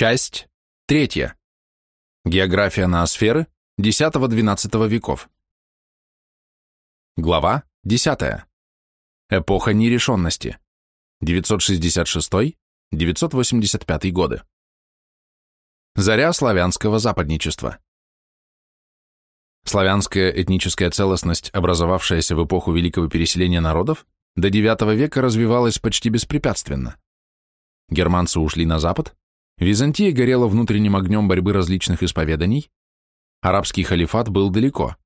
Часть третья. География ноосферы X-XII веков. Глава 10. Эпоха нерешенности. 966-985 годы. Заря славянского западничества. Славянская этническая целостность, образовавшаяся в эпоху великого переселения народов, до IX века развивалась почти беспрепятственно. Германцы ушли на запад, Византия горела внутренним огнем борьбы различных исповеданий, арабский халифат был далеко.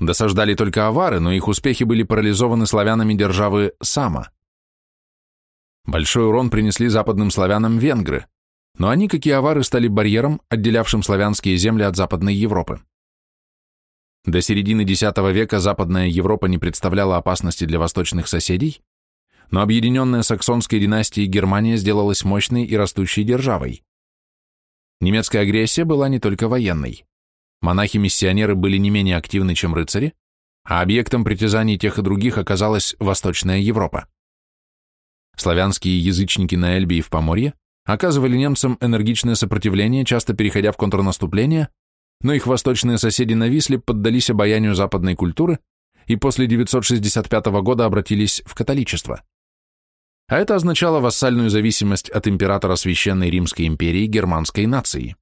Досаждали только авары, но их успехи были парализованы славянами державы Сама. Большой урон принесли западным славянам венгры, но они, как и авары, стали барьером, отделявшим славянские земли от Западной Европы. До середины X века Западная Европа не представляла опасности для восточных соседей, но объединенная саксонской династией Германия сделалась мощной и растущей державой. Немецкая агрессия была не только военной. Монахи-миссионеры были не менее активны, чем рыцари, а объектом притязаний тех и других оказалась Восточная Европа. Славянские язычники на Эльбе и в Поморье оказывали немцам энергичное сопротивление, часто переходя в контрнаступление, но их восточные соседи нависли, поддались обаянию западной культуры и после 965 года обратились в католичество а это означало вассальную зависимость от императора Священной Римской империи германской нации.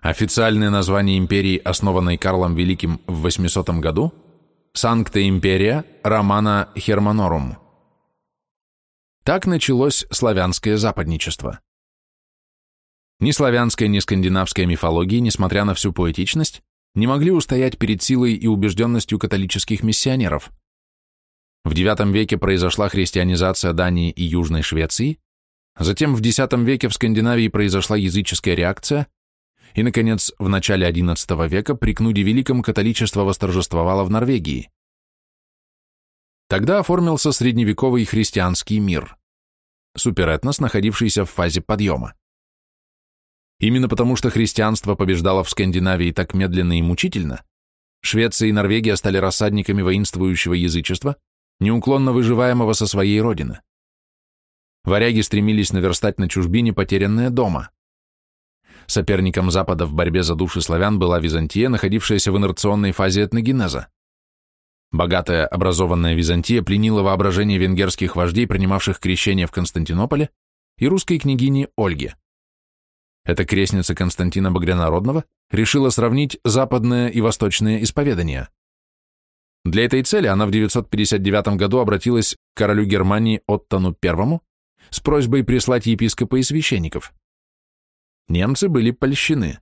Официальное название империи, основанной Карлом Великим в 800 году, Санкта Империя Романа Херманорум. Так началось славянское западничество. Ни славянская, ни скандинавская мифологии, несмотря на всю поэтичность, не могли устоять перед силой и убежденностью католических миссионеров. В IX веке произошла христианизация Дании и Южной Швеции, затем в X веке в Скандинавии произошла языческая реакция, и, наконец, в начале XI века при Кнуде Великом католичество восторжествовало в Норвегии. Тогда оформился средневековый христианский мир, суперэтнос, находившийся в фазе подъема. Именно потому, что христианство побеждало в Скандинавии так медленно и мучительно, Швеция и Норвегия стали рассадниками воинствующего язычества, неуклонно выживаемого со своей родины. Варяги стремились наверстать на чужбине потерянное дома. Соперником Запада в борьбе за души славян была Византия, находившаяся в инерционной фазе этногенеза. Богатая образованная Византия пленила воображение венгерских вождей, принимавших крещение в Константинополе, и русской княгини Ольги. Эта крестница Константина Багрянародного решила сравнить западное и восточное исповедание. Для этой цели она в 959 году обратилась к королю Германии Оттону I с просьбой прислать епископа и священников. Немцы были польщены,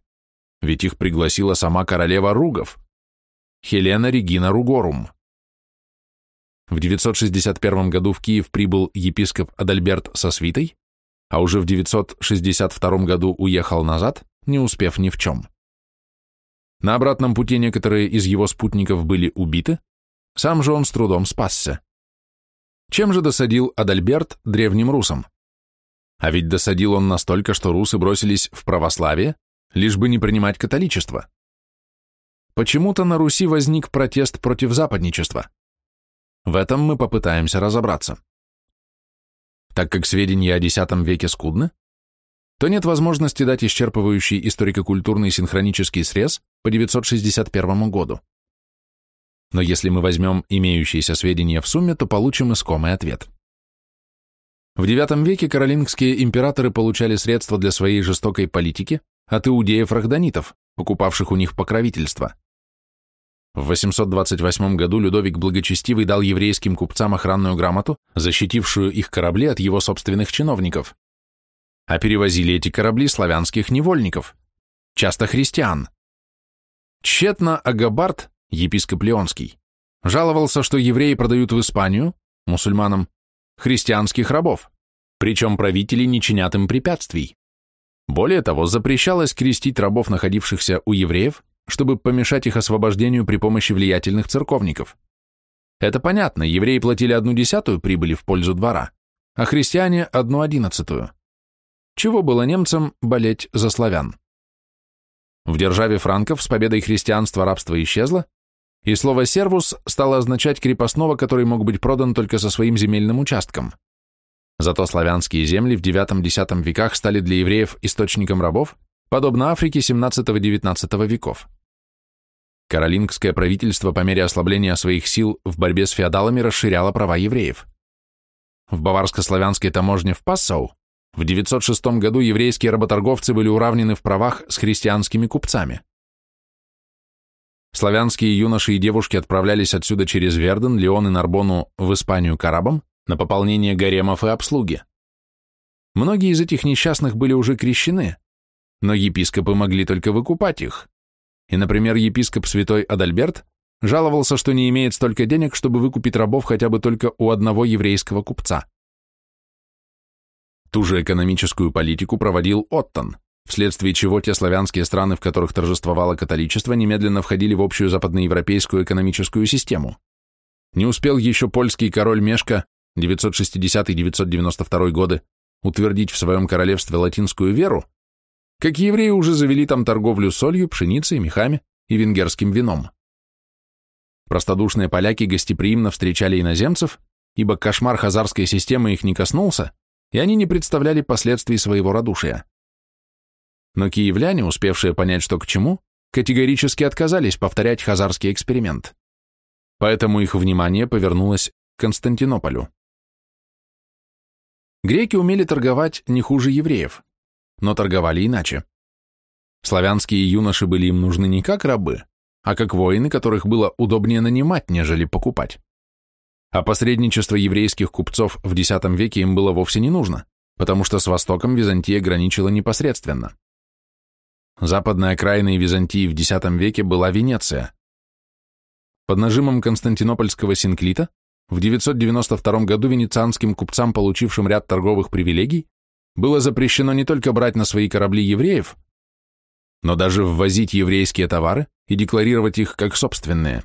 ведь их пригласила сама королева Ругов, Хелена Регина Ругорум. В 961 году в Киев прибыл епископ Адальберт со свитой, а уже в 962 году уехал назад, не успев ни в чем. На обратном пути некоторые из его спутников были убиты, сам же он с трудом спасся. Чем же досадил Адальберт древним русам? А ведь досадил он настолько, что русы бросились в православие, лишь бы не принимать католичество. Почему-то на Руси возник протест против западничества. В этом мы попытаемся разобраться. Так как сведения о X веке скудны, то нет возможности дать исчерпывающий историко-культурный синхронический срез по 961 году но если мы возьмем имеющиеся сведения в сумме, то получим искомый ответ. В IX веке каролингские императоры получали средства для своей жестокой политики от иудеев-рахданитов, покупавших у них покровительство. В 828 году Людовик Благочестивый дал еврейским купцам охранную грамоту, защитившую их корабли от его собственных чиновников. А перевозили эти корабли славянских невольников, часто христиан. Тщетно Агабард епископ Леонский, жаловался, что евреи продают в Испанию, мусульманам, христианских рабов, причем правители не чинят им препятствий. Более того, запрещалось крестить рабов, находившихся у евреев, чтобы помешать их освобождению при помощи влиятельных церковников. Это понятно, евреи платили одну десятую прибыли в пользу двора, а христиане – одну одиннадцатую. Чего было немцам болеть за славян? В державе франков с победой христианства рабство исчезло, и слово «сервус» стало означать крепостного, который мог быть продан только со своим земельным участком. Зато славянские земли в IX-X веках стали для евреев источником рабов, подобно Африке XVII-XIX веков. Каролингское правительство по мере ослабления своих сил в борьбе с феодалами расширяло права евреев. В баварско-славянской таможне в Пассау в 906 году еврейские работорговцы были уравнены в правах с христианскими купцами. Славянские юноши и девушки отправлялись отсюда через Верден, Леон и Нарбону в Испанию к арабам на пополнение гаремов и обслуги. Многие из этих несчастных были уже крещены, но епископы могли только выкупать их. И, например, епископ святой Адальберт жаловался, что не имеет столько денег, чтобы выкупить рабов хотя бы только у одного еврейского купца. Ту же экономическую политику проводил Оттон, вследствие чего те славянские страны, в которых торжествовало католичество, немедленно входили в общую западноевропейскую экономическую систему. Не успел еще польский король Мешка 960-992 годы утвердить в своем королевстве латинскую веру, как евреи уже завели там торговлю солью, пшеницей, мехами и венгерским вином. Простодушные поляки гостеприимно встречали иноземцев, ибо кошмар хазарской системы их не коснулся, и они не представляли последствий своего радушия. Но киевляне, успевшие понять, что к чему, категорически отказались повторять хазарский эксперимент. Поэтому их внимание повернулось к Константинополю. Греки умели торговать не хуже евреев, но торговали иначе. Славянские юноши были им нужны не как рабы, а как воины, которых было удобнее нанимать, нежели покупать. А посредничество еврейских купцов в X веке им было вовсе не нужно, потому что с Востоком Византия граничила непосредственно. Западной окраиной Византии в X веке была Венеция. Под нажимом константинопольского синклита в 992 году венецианским купцам, получившим ряд торговых привилегий, было запрещено не только брать на свои корабли евреев, но даже ввозить еврейские товары и декларировать их как собственные.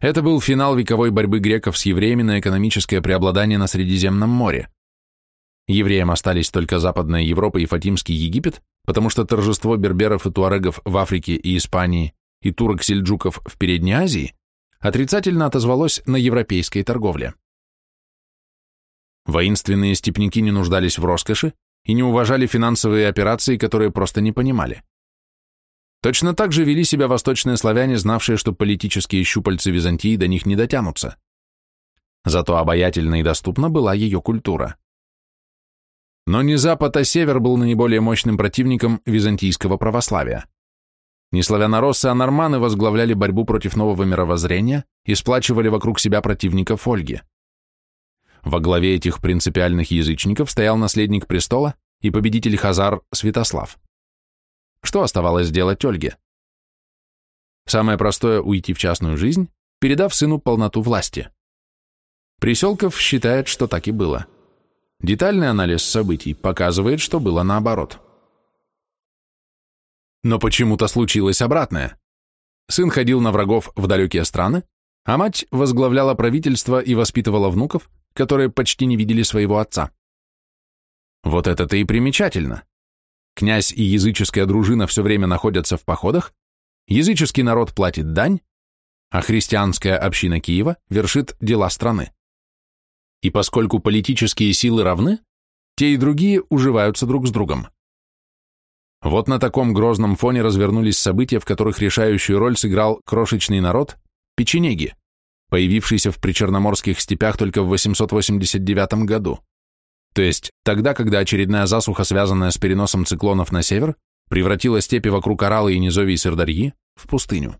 Это был финал вековой борьбы греков с евреями на экономическое преобладание на Средиземном море. Евреям остались только Западная Европа и Фатимский Египет, потому что торжество берберов и туарегов в Африке и Испании и турок-сельджуков в Передней Азии отрицательно отозвалось на европейской торговле. Воинственные степняки не нуждались в роскоши и не уважали финансовые операции, которые просто не понимали. Точно так же вели себя восточные славяне, знавшие, что политические щупальцы Византии до них не дотянутся. Зато обаятельна и доступна была ее культура. Но не Запад, а Север был наиболее мощным противником византийского православия. Не славянороссы, а норманы возглавляли борьбу против нового мировоззрения и сплачивали вокруг себя противников Ольги. Во главе этих принципиальных язычников стоял наследник престола и победитель Хазар Святослав. Что оставалось делать Ольге? Самое простое – уйти в частную жизнь, передав сыну полноту власти. Приселков считает, что так и было. Детальный анализ событий показывает, что было наоборот. Но почему-то случилось обратное. Сын ходил на врагов в далекие страны, а мать возглавляла правительство и воспитывала внуков, которые почти не видели своего отца. Вот это-то и примечательно. Князь и языческая дружина все время находятся в походах, языческий народ платит дань, а христианская община Киева вершит дела страны. И поскольку политические силы равны, те и другие уживаются друг с другом. Вот на таком грозном фоне развернулись события, в которых решающую роль сыграл крошечный народ – печенеги, появившийся в причерноморских степях только в 889 году. То есть тогда, когда очередная засуха, связанная с переносом циклонов на север, превратила степи вокруг Орала и низовий Сырдарьи в пустыню.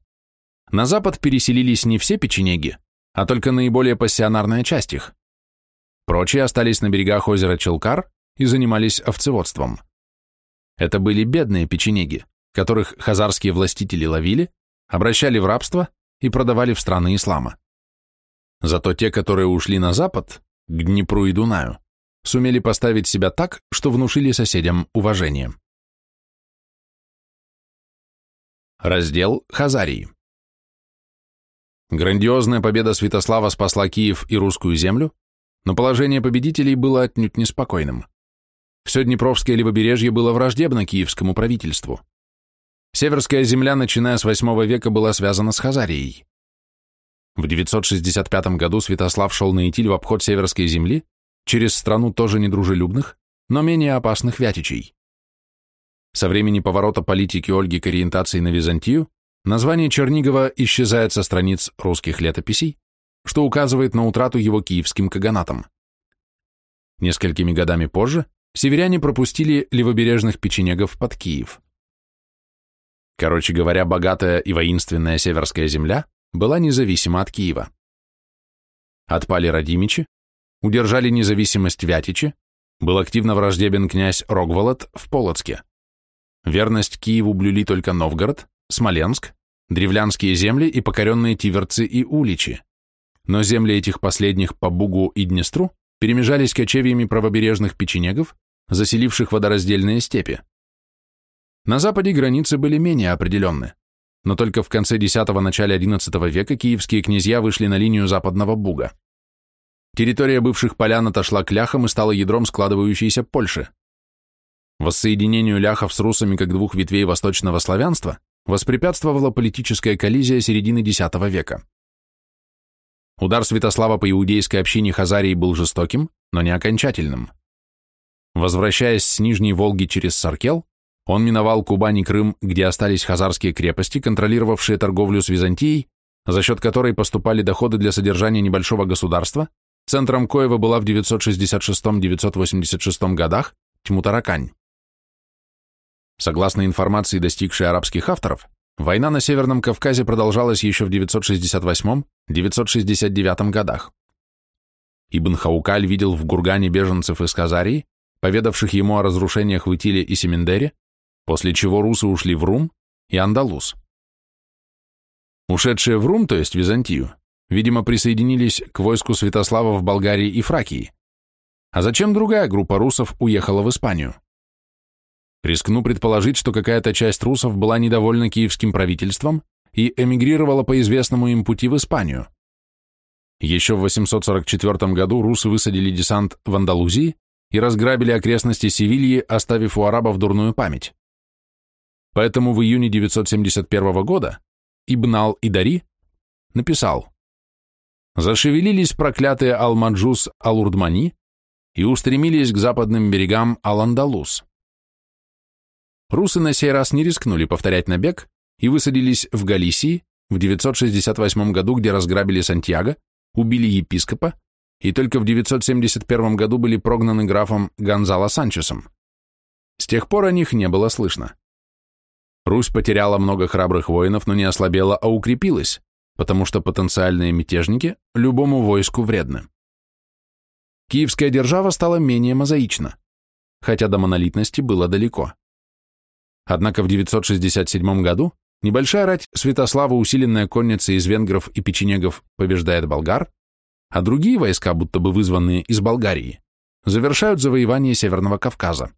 На запад переселились не все печенеги, а только наиболее пассионарная часть их. Прочие остались на берегах озера Челкар и занимались овцеводством. Это были бедные печенеги, которых хазарские властители ловили, обращали в рабство и продавали в страны ислама. Зато те, которые ушли на запад, к Днепру и Дунаю, сумели поставить себя так, что внушили соседям уважение. Раздел Хазарии Грандиозная победа Святослава спасла Киев и русскую землю, но положение победителей было отнюдь неспокойным. Все Днепровское левобережье было враждебно киевскому правительству. Северская земля, начиная с VIII века, была связана с Хазарией. В 965 году Святослав шел на Итиль в обход Северской земли через страну тоже недружелюбных, но менее опасных вятичей. Со времени поворота политики Ольги к ориентации на Византию название Чернигова исчезает со страниц русских летописей, что указывает на утрату его киевским каганатом. Несколькими годами позже северяне пропустили левобережных печенегов под Киев. Короче говоря, богатая и воинственная северская земля была независима от Киева. Отпали Радимичи, удержали независимость Вятичи, был активно враждебен князь Рогволод в Полоцке. Верность Киеву блюли только Новгород, Смоленск, древлянские земли и покоренные Тиверцы и Уличи. Но земли этих последних по Бугу и Днестру перемежались кочевьями правобережных печенегов, заселивших водораздельные степи. На западе границы были менее определенны, но только в конце X-го начале XI века киевские князья вышли на линию западного Буга. Территория бывших полян отошла к ляхам и стала ядром складывающейся Польши. Воссоединению ляхов с русами как двух ветвей восточного славянства воспрепятствовала политическая коллизия середины X века. Удар Святослава по иудейской общине Хазарии был жестоким, но не окончательным. Возвращаясь с Нижней Волги через Саркел, он миновал Кубань и Крым, где остались хазарские крепости, контролировавшие торговлю с Византией, за счет которой поступали доходы для содержания небольшого государства, центром коего была в 966-986 годах Тьмутаракань. Согласно информации, достигшей арабских авторов, война на Северном Кавказе продолжалась еще в 968-969 годах. Ибн Хаукаль видел в Гургане беженцев из Казарии, поведавших ему о разрушениях в Итиле и Семендере, после чего русы ушли в Рум и Андалус. Ушедшие в Рум, то есть Византию, видимо, присоединились к войску Святослава в Болгарии и Фракии. А зачем другая группа русов уехала в Испанию? Рискну предположить, что какая-то часть русов была недовольна киевским правительством и эмигрировала по известному им пути в Испанию. Еще в 844 году русы высадили десант в Андалузии и разграбили окрестности Севильи, оставив у арабов дурную память. Поэтому в июне 971 года Ибнал Идари написал «Зашевелились проклятые Алмаджус Алурдмани и устремились к западным берегам Ал-Андалус. Русы на сей раз не рискнули повторять набег и высадились в Галисии в 968 году, где разграбили Сантьяго, убили епископа и только в 971 году были прогнаны графом Гонзало Санчесом. С тех пор о них не было слышно. Русь потеряла много храбрых воинов, но не ослабела, а укрепилась, потому что потенциальные мятежники любому войску вредны. Киевская держава стала менее мозаична, хотя до монолитности было далеко. Однако в 967 году небольшая рать Святослава, усиленная конницей из венгров и печенегов, побеждает болгар, а другие войска, будто бы вызванные из Болгарии, завершают завоевание Северного Кавказа.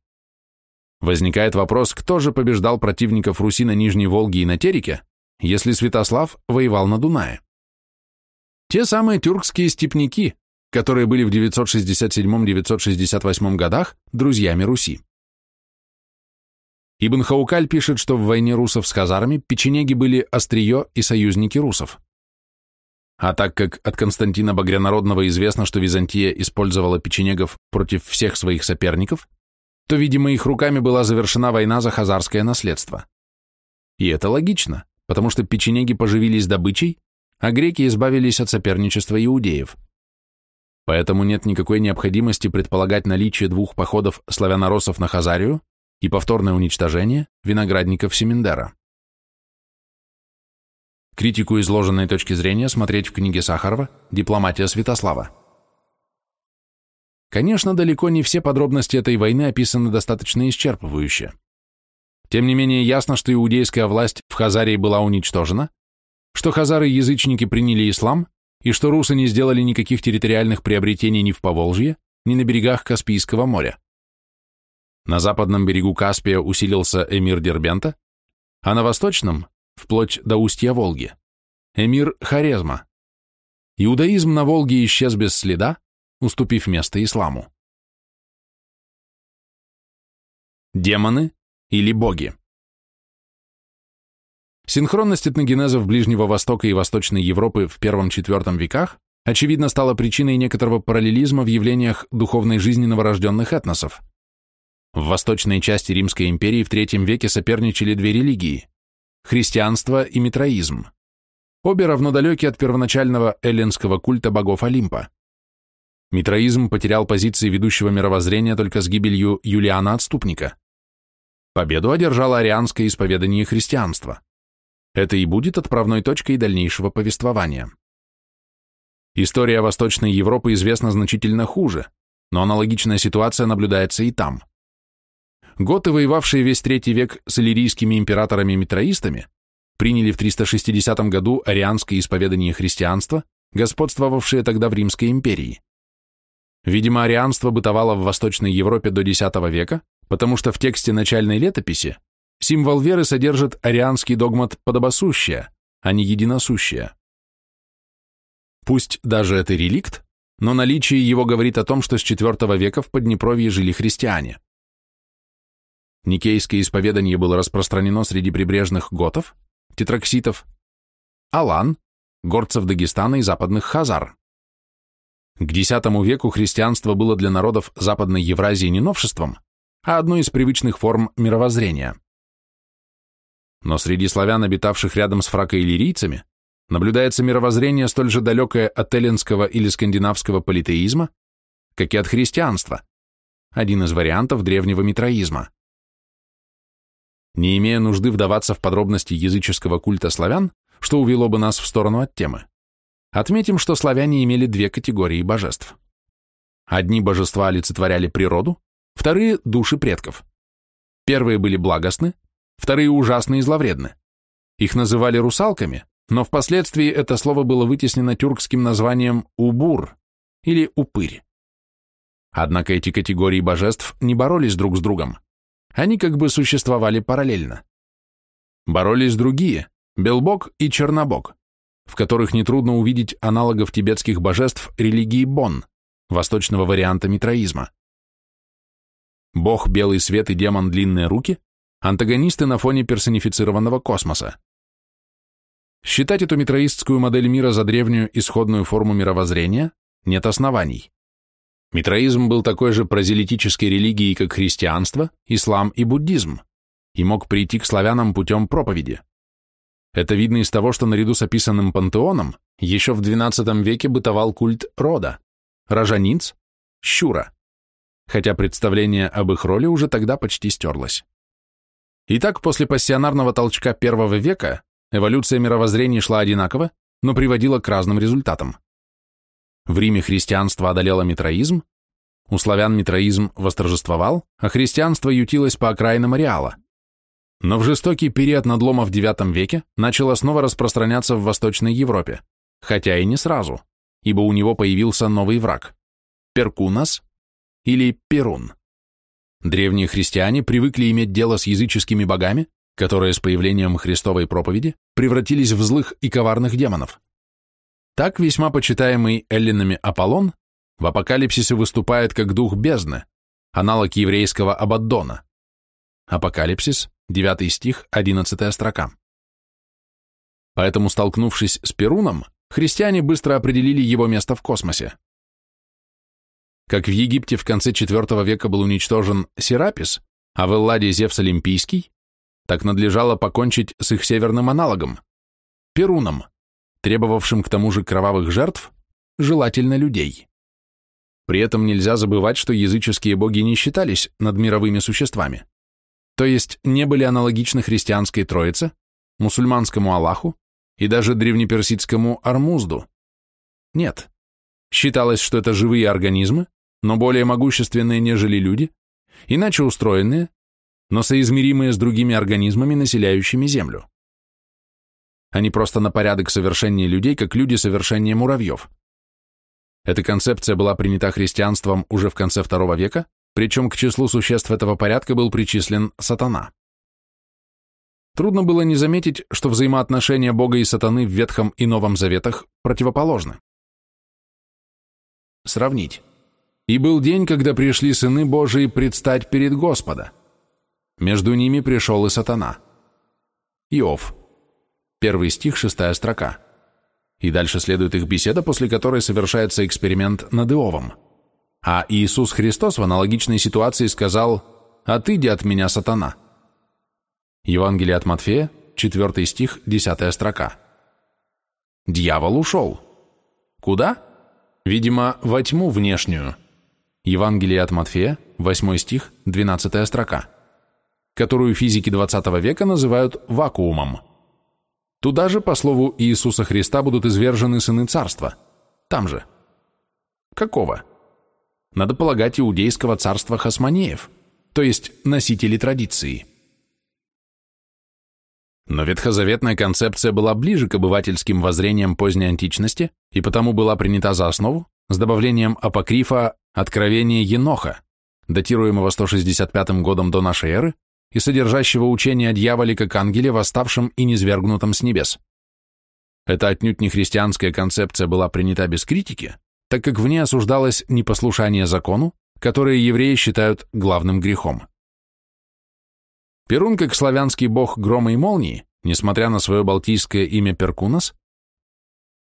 Возникает вопрос, кто же побеждал противников Руси на Нижней Волге и на Тереке, если Святослав воевал на Дунае? Те самые тюркские степняки, которые были в 967-968 годах друзьями Руси. Ибн Хаукаль пишет, что в войне русов с хазарами печенеги были острие и союзники русов. А так как от Константина Багрянародного известно, что Византия использовала печенегов против всех своих соперников, то, видимо, их руками была завершена война за хазарское наследство. И это логично, потому что печенеги поживились добычей, а греки избавились от соперничества иудеев. Поэтому нет никакой необходимости предполагать наличие двух походов славяноросов на Хазарию и повторное уничтожение виноградников Семендера. Критику изложенной точки зрения смотреть в книге Сахарова «Дипломатия Святослава». Конечно, далеко не все подробности этой войны описаны достаточно исчерпывающе. Тем не менее, ясно, что иудейская власть в Хазарии была уничтожена, что хазары-язычники приняли ислам и что русы не сделали никаких территориальных приобретений ни в Поволжье, ни на берегах Каспийского моря. На западном берегу Каспия усилился эмир Дербента, а на восточном, вплоть до устья Волги, эмир Хорезма. Иудаизм на Волге исчез без следа, уступив место исламу. Демоны или боги Синхронность этногенезов Ближнего Востока и Восточной Европы в первом-четвертом веках очевидно, стало причиной некоторого параллелизма в явлениях духовной жизни новорожденных этносов. В восточной части Римской империи в III веке соперничали две религии – христианство и митроизм. Обе равнодалеки от первоначального эллинского культа богов Олимпа. Митроизм потерял позиции ведущего мировоззрения только с гибелью Юлиана Отступника. Победу одержало арианское исповедание христианства. Это и будет отправной точкой дальнейшего повествования. История Восточной Европы известна значительно хуже, но аналогичная ситуация наблюдается и там. Готы, воевавшие весь третий век с иллирийскими императорами-митроистами, приняли в 360 году арианское исповедание христианства, господствовавшее тогда в Римской империи. Видимо, арианство бытовало в Восточной Европе до X века, потому что в тексте начальной летописи символ веры содержит арианский догмат «подобосущее», а не «единосущее». Пусть даже это реликт, но наличие его говорит о том, что с IV века в Поднепровье жили христиане. Никейское исповедание было распространено среди прибрежных готов, тетракситов, алан, горцев Дагестана и западных хазар. К X веку христианство было для народов Западной Евразии не новшеством, а одной из привычных форм мировоззрения. Но среди славян, обитавших рядом с фракоиллирийцами, наблюдается мировоззрение столь же далекое от эллинского или скандинавского политеизма, как и от христианства, один из вариантов древнего митроизма. Не имея нужды вдаваться в подробности языческого культа славян, что увело бы нас в сторону от темы, отметим, что славяне имели две категории божеств. Одни божества олицетворяли природу, вторые – души предков. Первые были благостны, вторые – ужасны и зловредны. Их называли русалками, но впоследствии это слово было вытеснено тюркским названием «убур» или «упырь». Однако эти категории божеств не боролись друг с другом. Они как бы существовали параллельно. Боролись другие – Белбог и Чернобог, в которых нетрудно увидеть аналогов тибетских божеств религии Бон, восточного варианта митроизма. Бог Белый Свет и демон Длинные Руки – антагонисты на фоне персонифицированного космоса. Считать эту митроистскую модель мира за древнюю исходную форму мировоззрения нет оснований. Митроизм был такой же прозелитической религией, как христианство, ислам и буддизм, и мог прийти к славянам путем проповеди. Это видно из того, что наряду с описанным пантеоном еще в XII веке бытовал культ рода, рожаниц, щура, хотя представление об их роли уже тогда почти стерлось. Итак, после пассионарного толчка первого века эволюция мировоззрений шла одинаково, но приводила к разным результатам. В Риме христианство одолело митроизм, у славян митроизм восторжествовал, а христианство ютилось по окраинам ареала. Но в жестокий период надлома в IX веке начало снова распространяться в Восточной Европе, хотя и не сразу, ибо у него появился новый враг – Перкунас или Перун. Древние христиане привыкли иметь дело с языческими богами, которые с появлением Христовой проповеди превратились в злых и коварных демонов. Так весьма почитаемый эллинами Аполлон в Апокалипсисе выступает как дух бездны, аналог еврейского Абаддона. Апокалипсис, 9 стих, 11 строка. Поэтому, столкнувшись с Перуном, христиане быстро определили его место в космосе. Как в Египте в конце IV века был уничтожен Серапис, а в Элладе Зевс Олимпийский, так надлежало покончить с их северным аналогом, Перуном, требовавшим к тому же кровавых жертв, желательно людей. При этом нельзя забывать, что языческие боги не считались надмировыми существами, то есть не были аналогичны христианской Троице, мусульманскому Аллаху и даже древнеперсидскому Армузду. Нет. Считалось, что это живые организмы, но более могущественные, нежели люди, иначе устроенные, но соизмеримые с другими организмами, населяющими Землю. Они просто на порядок совершеннее людей, как люди совершеннее муравьев. Эта концепция была принята христианством уже в конце II века, причем к числу существ этого порядка был причислен сатана. Трудно было не заметить, что взаимоотношения Бога и сатаны в Ветхом и Новом Заветах противоположны. Сравнить. «И был день, когда пришли сыны Божии предстать перед Господа. Между ними пришел и сатана». Иов, Первый стих, шестая строка. и дальше следует их беседа, после которой совершается эксперимент над Иовом. А Иисус Христос в аналогичной ситуации сказал «Отыди от меня, сатана». Евангелие от Матфея, 4 стих, 10 строка. Дьявол ушел. Куда? Видимо, во тьму внешнюю. Евангелие от Матфея, 8 стих, 12 строка, которую физики 20 века называют вакуумом. Туда же, по слову Иисуса Христа, будут извержены сыны царства. Там же. Какого? Надо полагать иудейского царства хасманеев, то есть носители традиции. Но ветхозаветная концепция была ближе к обывательским воззрениям поздней античности и потому была принята за основу с добавлением апокрифа «Откровение Еноха», датируемого 165 годом до нашей эры и содержащего учение о дьяволе как ангеле, восставшем и низвергнутом с небес. Эта отнюдь не христианская концепция была принята без критики, так как в ней осуждалось непослушание закону, которое евреи считают главным грехом. Перун, как славянский бог грома и молнии, несмотря на свое балтийское имя Перкунос,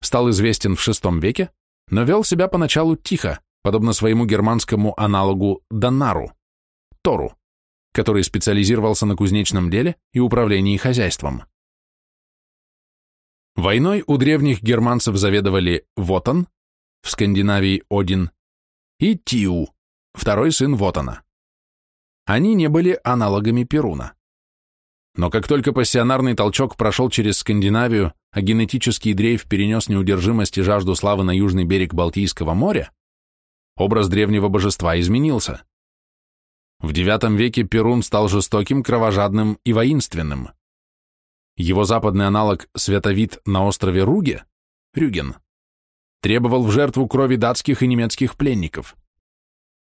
стал известен в VI веке, но вел себя поначалу тихо, подобно своему германскому аналогу Донару, Тору, который специализировался на кузнечном деле и управлении хозяйством. Войной у древних германцев заведовали Вотан, в Скандинавии Один, и Тиу, второй сын Вотана. Они не были аналогами Перуна. Но как только пассионарный толчок прошел через Скандинавию, а генетический дрейф перенес неудержимость и жажду славы на южный берег Балтийского моря, образ древнего божества изменился. В IX веке Перун стал жестоким, кровожадным и воинственным. Его западный аналог Световид на острове Руге, Рюген, требовал в жертву крови датских и немецких пленников.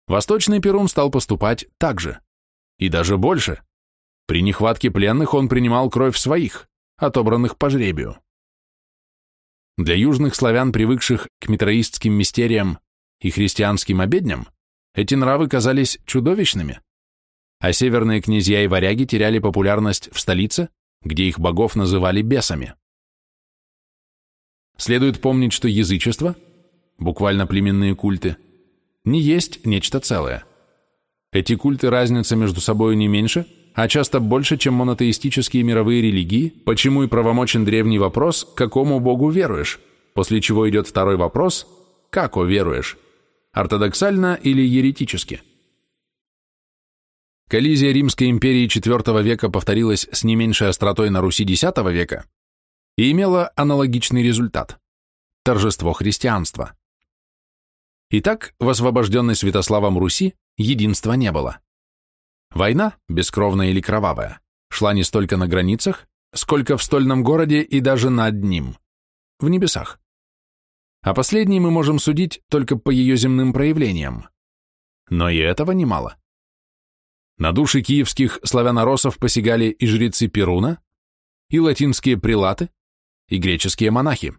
Восточный Перун стал поступать так же. И даже больше. При нехватке пленных он принимал кровь своих, отобранных по жребию. Для южных славян, привыкших к митроистским мистериям и христианским обедням, эти нравы казались чудовищными, а северные князья и варяги теряли популярность в столице, где их богов называли бесами. Следует помнить, что язычество, буквально племенные культы – не есть нечто целое. Эти культы разница между собой не меньше, а часто больше, чем монотеистические мировые религии, почему и правомочен древний вопрос «какому богу веруешь?», после чего идет второй вопрос «како веруешь?», ортодоксально или еретически. Коллизия Римской империи IV века повторилась с не меньшей остротой на Руси X века и имела аналогичный результат – торжество христианства. Итак, в освобожденной Святославом Руси единства не было. Война, бескровная или кровавая, шла не столько на границах, сколько в стольном городе и даже над ним, в небесах. А последней мы можем судить только по ее земным проявлениям. Но и этого немало. На души киевских славяноросов посягали и жрецы Перуна, и латинские прилаты, и греческие монахи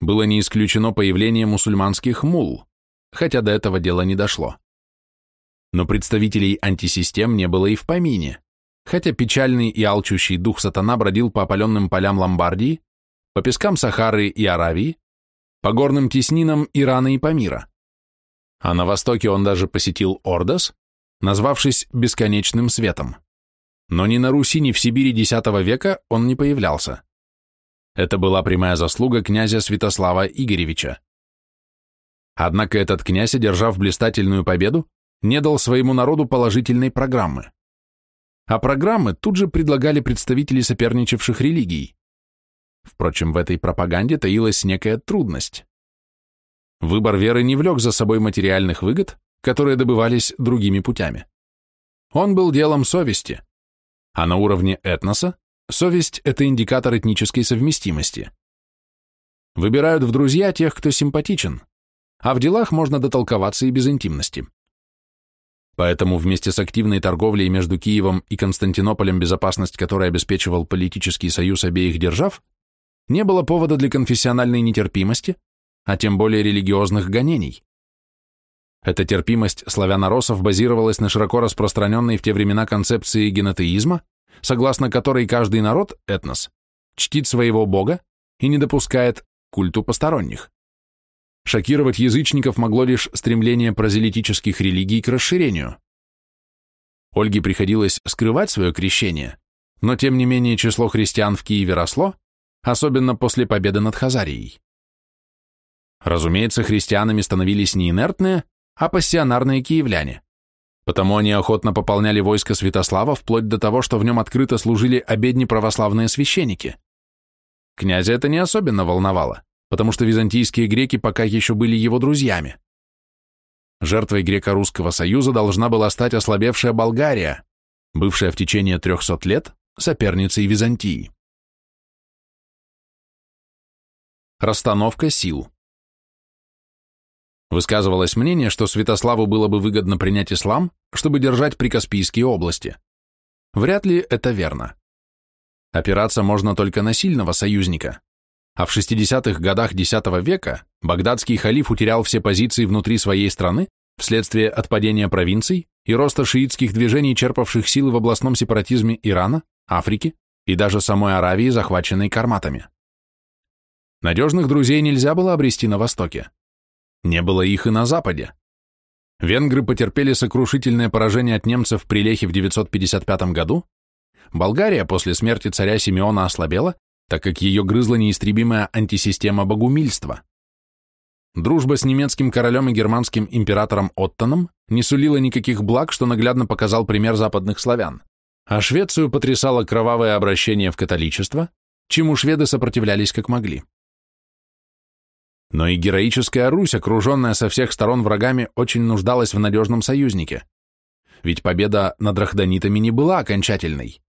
было не исключено появление мусульманских мул, хотя до этого дела не дошло. Но представителей антисистем не было и в помине, хотя печальный и алчущий дух сатана бродил по опаленным полям Ломбардии, по пескам Сахары и Аравии, по горным теснинам Ирана и Памира. А на востоке он даже посетил Ордос, назвавшись «бесконечным светом». Но ни на Руси, ни в Сибири X века он не появлялся. Это была прямая заслуга князя Святослава Игоревича. Однако этот князь, одержав блистательную победу, не дал своему народу положительной программы. А программы тут же предлагали представители соперничавших религий. Впрочем, в этой пропаганде таилась некая трудность. Выбор веры не влек за собой материальных выгод, которые добывались другими путями. Он был делом совести, а на уровне этноса Совесть – это индикатор этнической совместимости. Выбирают в друзья тех, кто симпатичен, а в делах можно дотолковаться и без интимности. Поэтому вместе с активной торговлей между Киевом и Константинополем, безопасность которой обеспечивал политический союз обеих держав, не было повода для конфессиональной нетерпимости, а тем более религиозных гонений. Эта терпимость славяноросов базировалась на широко распространенной в те времена концепции генетеизма, согласно которой каждый народ, этнос, чтит своего бога и не допускает культу посторонних. Шокировать язычников могло лишь стремление прозелитических религий к расширению. Ольге приходилось скрывать свое крещение, но тем не менее число христиан в Киеве росло, особенно после победы над Хазарией. Разумеется, христианами становились не инертные, а пассионарные киевляне. Потому они охотно пополняли войско Святослава вплоть до того, что в нем открыто служили обедни православные священники. Князя это не особенно волновало, потому что византийские греки пока еще были его друзьями. Жертвой греко-русского союза должна была стать ослабевшая Болгария, бывшая в течение 300 лет соперницей Византии. Расстановка сил Высказывалось мнение, что Святославу было бы выгодно принять ислам, чтобы держать прикаспийские области. Вряд ли это верно. Опираться можно только на сильного союзника. А в 60-х годах X века багдадский халиф утерял все позиции внутри своей страны вследствие отпадения провинций и роста шиитских движений, черпавших силы в областном сепаратизме Ирана, Африки и даже самой Аравии, захваченной карматами. Надежных друзей нельзя было обрести на Востоке. Не было их и на Западе. Венгры потерпели сокрушительное поражение от немцев при Лехе в 955 году, Болгария после смерти царя Симеона ослабела, так как ее грызла неистребимая антисистема богумильства. Дружба с немецким королем и германским императором Оттоном не сулила никаких благ, что наглядно показал пример западных славян. А Швецию потрясало кровавое обращение в католичество, чему шведы сопротивлялись как могли. Но и героическая Русь, окруженная со всех сторон врагами, очень нуждалась в надежном союзнике. Ведь победа над рахданитами не была окончательной,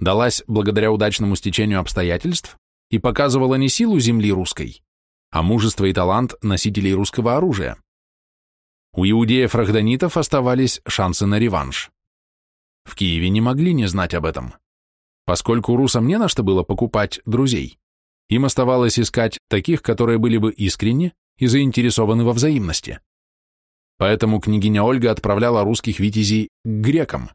далась благодаря удачному стечению обстоятельств и показывала не силу земли русской, а мужество и талант носителей русского оружия. У иудеев-рахданитов оставались шансы на реванш. В Киеве не могли не знать об этом, поскольку русам не на что было покупать друзей. Им оставалось искать таких, которые были бы искренни и заинтересованы во взаимности. Поэтому княгиня Ольга отправляла русских витязей к грекам.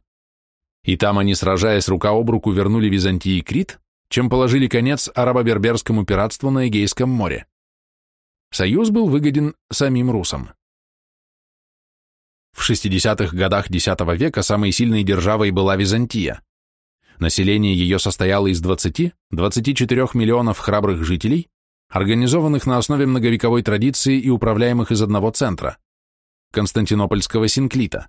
И там они, сражаясь рука об руку, вернули Византии Крит, чем положили конец арабо-берберскому пиратству на Эгейском море. Союз был выгоден самим русам. В 60-х годах X века самой сильной державой была Византия. Население ее состояло из 20-24 миллионов храбрых жителей, организованных на основе многовековой традиции и управляемых из одного центра – Константинопольского синклита.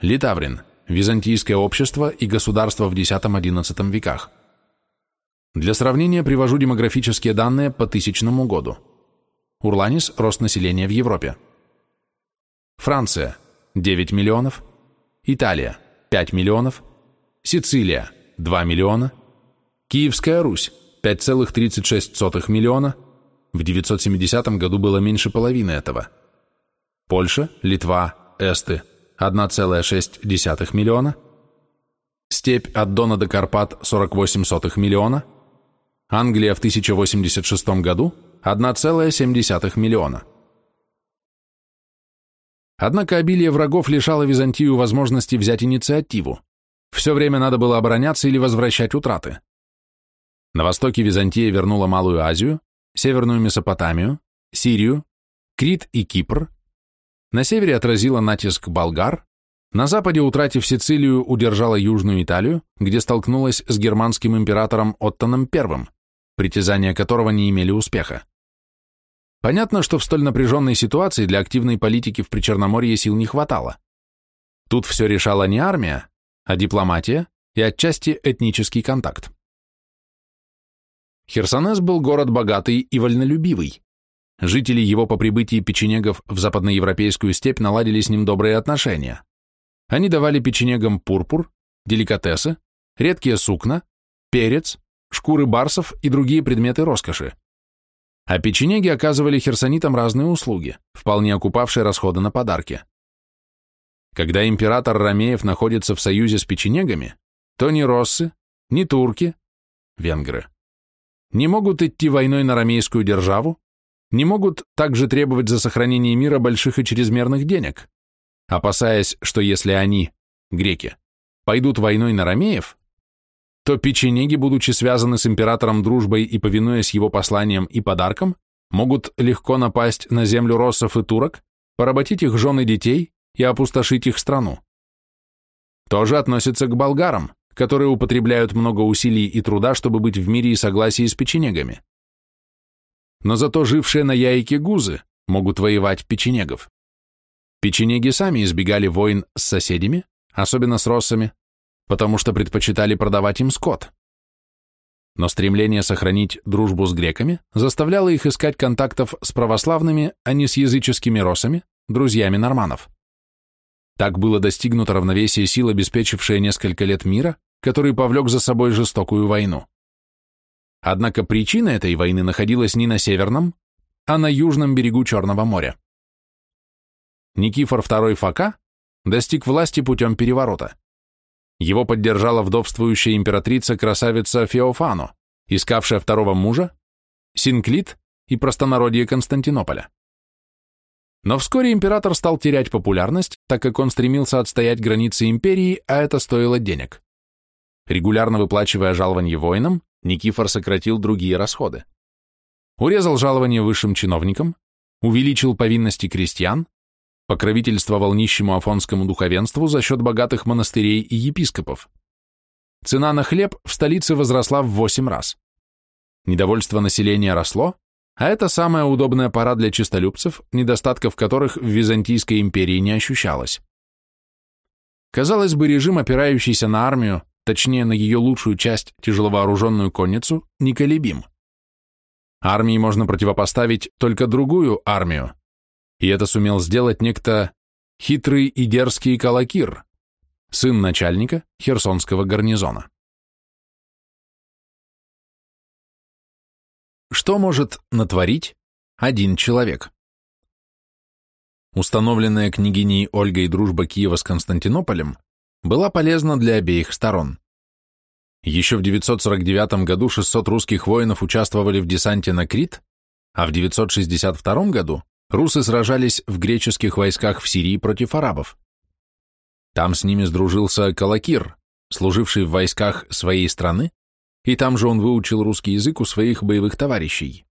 Литаврин – византийское общество и государство в X-XI веках. Для сравнения привожу демографические данные по тысячному году. Урланис – рост населения в Европе. Франция – 9 миллионов. Италия – 5 миллионов. Сицилия – 2 миллиона, Киевская Русь – 5,36 миллиона, в 970 году было меньше половины этого. Польша, Литва, Эсты – 1,6 миллиона, Степь от Дона до Карпат – 48 миллиона, Англия в 1086 году – 1,7 миллиона. Однако обилие врагов лишало Византию возможности взять инициативу. Все время надо было обороняться или возвращать утраты. На востоке Византия вернула Малую Азию, Северную Месопотамию, Сирию, Крит и Кипр, на севере отразила натиск болгар, на западе, утратив Сицилию, удержала Южную Италию, где столкнулась с германским императором Оттоном I, притязания которого не имели успеха. Понятно, что в столь напряженной ситуации для активной политики в Причерноморье сил не хватало. Тут все решала не армия, а дипломатия и отчасти этнический контакт. Херсонес был город богатый и вольнолюбивый. Жители его по прибытии печенегов в западноевропейскую степь наладили с ним добрые отношения. Они давали печенегам пурпур, деликатесы, редкие сукна, перец, шкуры барсов и другие предметы роскоши. А печенеги оказывали херсонитам разные услуги, вполне окупавшие расходы на подарки. Когда император Ромеев находится в союзе с печенегами, то ни россы, ни турки, венгры, не могут идти войной на ромейскую державу, не могут также требовать за сохранение мира больших и чрезмерных денег, опасаясь, что если они, греки, пойдут войной на ромеев, то печенеги, будучи связаны с императором дружбой и повинуясь его посланиям и подаркам, могут легко напасть на землю россов и турок, поработить их жен и детей и опустошить их страну. Тоже относится к болгарам, которые употребляют много усилий и труда, чтобы быть в мире и согласии с печенегами. Но зато жившие на яйке гузы могут воевать печенегов. Печенеги сами избегали войн с соседями, особенно с россами, потому что предпочитали продавать им скот. Но стремление сохранить дружбу с греками заставляло их искать контактов с православными, а не с языческими росами, друзьями норманов. Так было достигнуто равновесие сил, обеспечившее несколько лет мира, который повлек за собой жестокую войну. Однако причина этой войны находилась не на северном, а на южном берегу Черного моря. Никифор II Фока достиг власти путем переворота. Его поддержала вдовствующая императрица-красавица Феофано, искавшая второго мужа, Синклит и простонародье Константинополя. Но вскоре император стал терять популярность, так как он стремился отстоять границы империи, а это стоило денег. Регулярно выплачивая жалования воинам, Никифор сократил другие расходы. Урезал жалования высшим чиновникам, увеличил повинности крестьян, покровительствовал нищему афонскому духовенству за счет богатых монастырей и епископов. Цена на хлеб в столице возросла в 8 раз. Недовольство населения росло, а это самая удобная пора для чистолюбцев, недостатков которых в Византийской империи не ощущалось. Казалось бы, режим, опирающийся на армию, точнее на ее лучшую часть, тяжеловооруженную конницу, неколебим. Армии можно противопоставить только другую армию, и это сумел сделать некто хитрый и дерзкий Калакир, сын начальника Херсонского гарнизона. Что может натворить один человек? Установленная княгиней Ольгой дружба Киева с Константинополем была полезна для обеих сторон. Еще в 949 году 600 русских воинов участвовали в десанте на Крит, а в 962 году русы сражались в греческих войсках в Сирии против арабов. Там с ними сдружился Калакир, служивший в войсках своей страны и там же он выучил русский язык у своих боевых товарищей.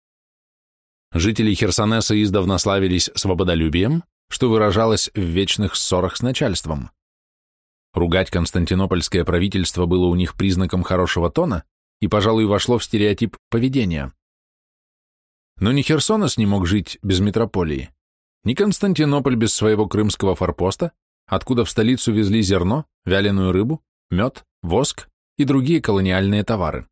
Жители Херсонеса издавна славились свободолюбием, что выражалось в вечных ссорах с начальством. Ругать константинопольское правительство было у них признаком хорошего тона и, пожалуй, вошло в стереотип поведения. Но ни Херсонес не мог жить без метрополии, ни Константинополь без своего крымского форпоста, откуда в столицу везли зерно, вяленую рыбу, мед, воск и другие колониальные товары.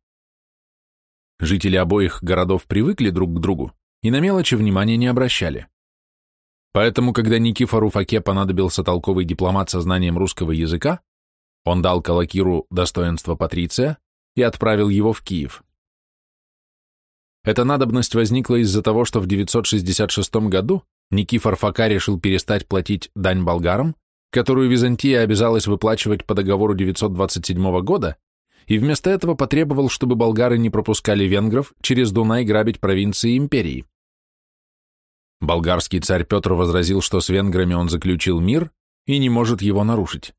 Жители обоих городов привыкли друг к другу и на мелочи внимания не обращали. Поэтому, когда Никифору Факе понадобился толковый дипломат со знанием русского языка, он дал Калакиру достоинство патриция и отправил его в Киев. Эта надобность возникла из-за того, что в 966 году Никифор Фака решил перестать платить дань болгарам, которую Византия обязалась выплачивать по договору 927 года и вместо этого потребовал, чтобы болгары не пропускали венгров через Дунай грабить провинции империи. Болгарский царь Петр возразил, что с венграми он заключил мир и не может его нарушить.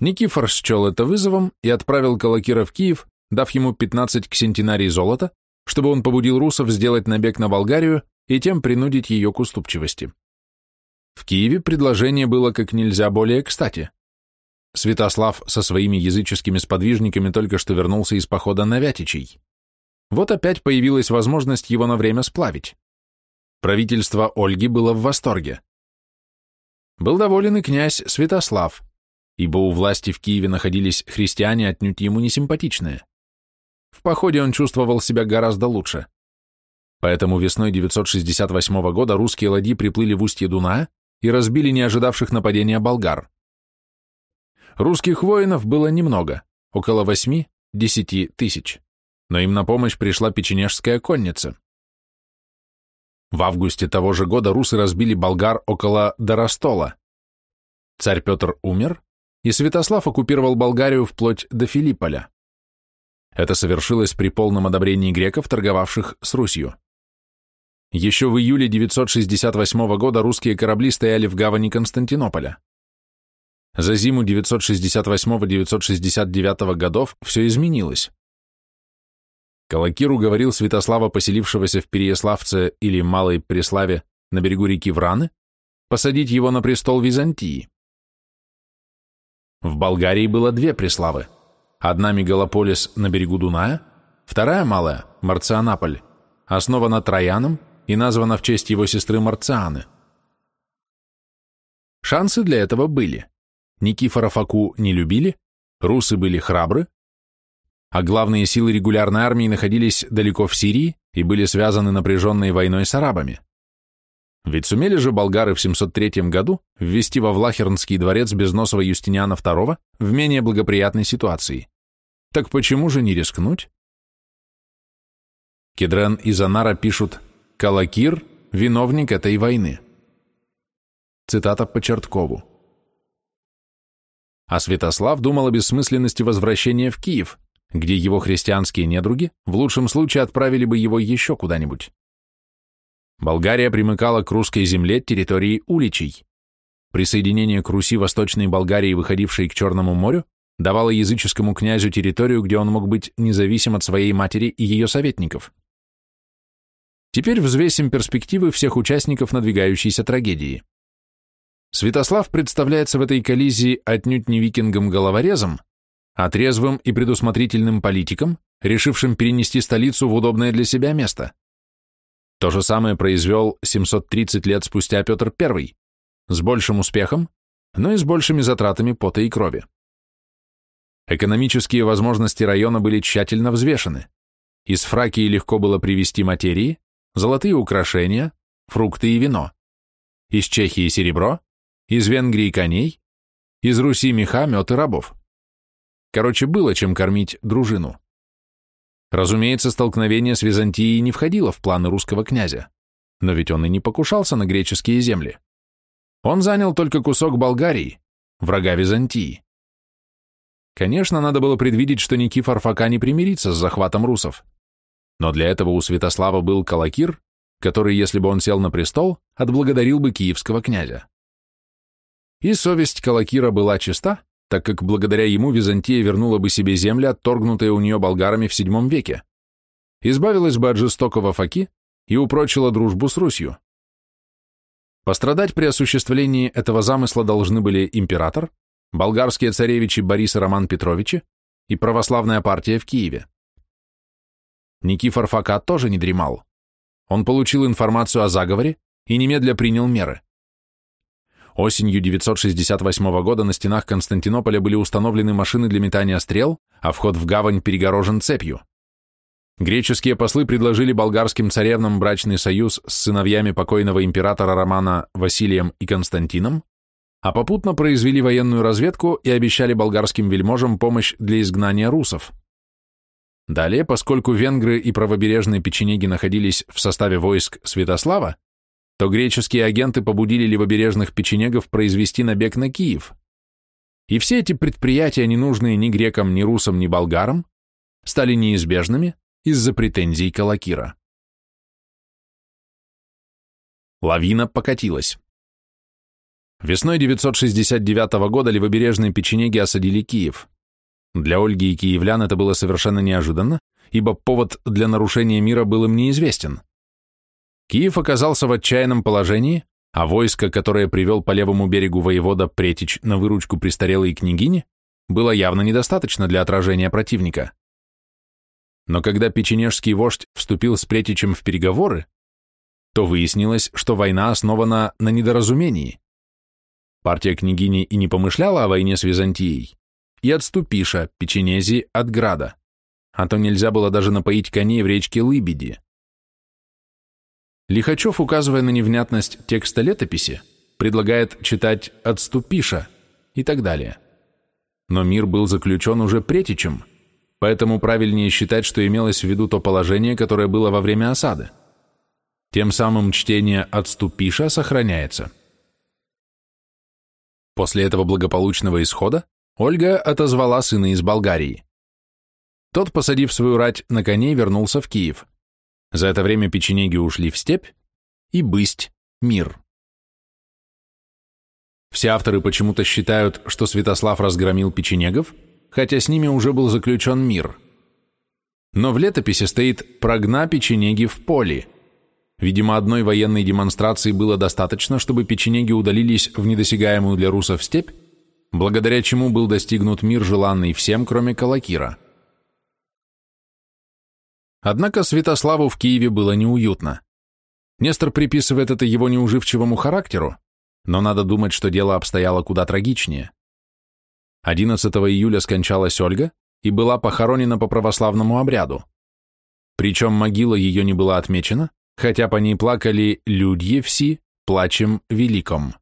Никифор счел это вызовом и отправил Калакира в Киев, дав ему 15 ксентинарий золота, чтобы он побудил русов сделать набег на Болгарию и тем принудить ее к уступчивости. В Киеве предложение было как нельзя более кстати. Святослав со своими языческими сподвижниками только что вернулся из похода на Вятичей. Вот опять появилась возможность его на время сплавить. Правительство Ольги было в восторге. Был доволен и князь Святослав, ибо у власти в Киеве находились христиане отнюдь ему несимпатичные. В походе он чувствовал себя гораздо лучше. Поэтому весной 968 года русские ладьи приплыли в устье Дуная и разбили не ожидавших нападения болгар. Русских воинов было немного, около восьми-десяти тысяч, но им на помощь пришла печенежская конница. В августе того же года русы разбили болгар около Доростола. Царь Петр умер, и Святослав оккупировал Болгарию вплоть до Филипполя. Это совершилось при полном одобрении греков, торговавших с Русью. Еще в июле 968 года русские корабли стояли в гавани Константинополя. За зиму 968-969 годов все изменилось. Калакир уговорил Святослава, поселившегося в Переяславце или Малой Преславе на берегу реки Враны, посадить его на престол Византии. В Болгарии было две Преславы. Одна Мегалополис на берегу Дуная, вторая Малая, Марцианаполь, основана Трояном и названа в честь его сестры Марцианы. Шансы для этого были. Никифора Факу не любили, русы были храбры, а главные силы регулярной армии находились далеко в Сирии и были связаны напряженной войной с арабами. Ведь сумели же болгары в 703 году ввести во Влахернский дворец безносого Юстиниана II в менее благоприятной ситуации. Так почему же не рискнуть? Кедрен и Занара пишут «Калакир – виновник этой войны». Цитата по Черткову. А Святослав думал о бессмысленности возвращения в Киев, где его христианские недруги в лучшем случае отправили бы его еще куда-нибудь. Болгария примыкала к русской земле территории Уличей. Присоединение к Руси Восточной Болгарии, выходившей к Черному морю, давало языческому князю территорию, где он мог быть независим от своей матери и ее советников. Теперь взвесим перспективы всех участников надвигающейся трагедии. Святослав представляется в этой коллизии отнюдь не викингом-головорезом, а трезвым и предусмотрительным политиком, решившим перенести столицу в удобное для себя место. То же самое произвел 730 лет спустя Петр I, с большим успехом, но и с большими затратами пота и крови. Экономические возможности района были тщательно взвешены. Из Фракии легко было привезти материи, золотые украшения, фрукты и вино. Из Чехии серебро, из Венгрии коней, из Руси меха, мед и рабов. Короче, было чем кормить дружину. Разумеется, столкновение с Византией не входило в планы русского князя, но ведь он и не покушался на греческие земли. Он занял только кусок Болгарии, врага Византии. Конечно, надо было предвидеть, что Никифор Фока не примирится с захватом русов, но для этого у Святослава был Калакир, который, если бы он сел на престол, отблагодарил бы киевского князя. И совесть Калакира была чиста, так как благодаря ему Византия вернула бы себе земли, отторгнутые у нее болгарами в VII веке, избавилась бы от жестокого Факи и упрочила дружбу с Русью. Пострадать при осуществлении этого замысла должны были император, болгарские царевичи Борис и Роман Петровичи и православная партия в Киеве. Никифор Фока тоже не дремал. Он получил информацию о заговоре и немедля принял меры. Осенью 968 года на стенах Константинополя были установлены машины для метания стрел, а вход в гавань перегорожен цепью. Греческие послы предложили болгарским царевнам брачный союз с сыновьями покойного императора Романа Василием и Константином, а попутно произвели военную разведку и обещали болгарским вельможам помощь для изгнания русов. Далее, поскольку венгры и правобережные печенеги находились в составе войск Святослава, то греческие агенты побудили левобережных печенегов произвести набег на Киев. И все эти предприятия, не нужные ни грекам, ни русам, ни болгарам, стали неизбежными из-за претензий Калакира. Лавина покатилась. Весной 969 года левобережные печенеги осадили Киев. Для Ольги и киевлян это было совершенно неожиданно, ибо повод для нарушения мира был им неизвестен. Киев оказался в отчаянном положении, а войско, которое привел по левому берегу воевода Претич на выручку престарелой княгини, было явно недостаточно для отражения противника. Но когда печенежский вождь вступил с Претичем в переговоры, то выяснилось, что война основана на недоразумении. Партия княгини и не помышляла о войне с Византией, и отступиша, печенези, от града, а то нельзя было даже напоить коней в речке Лыбеди. Лихачев, указывая на невнятность текста летописи, предлагает читать «отступиша» и так далее. Но мир был заключен уже претичем, поэтому правильнее считать, что имелось в виду то положение, которое было во время осады. Тем самым чтение «отступиша» сохраняется. После этого благополучного исхода Ольга отозвала сына из Болгарии. Тот, посадив свою рать на коней, вернулся в Киев. За это время печенеги ушли в степь, и бысть мир. Все авторы почему-то считают, что Святослав разгромил печенегов, хотя с ними уже был заключен мир. Но в летописи стоит «прогна печенеги в поле». Видимо, одной военной демонстрации было достаточно, чтобы печенеги удалились в недосягаемую для русов степь, благодаря чему был достигнут мир, желанный всем, кроме Калакира. Однако Святославу в Киеве было неуютно. Нестор приписывает это его неуживчивому характеру, но надо думать, что дело обстояло куда трагичнее. 11 июля скончалась Ольга и была похоронена по православному обряду. Причем могила ее не была отмечена, хотя по ней плакали «людьи все, плачем великом».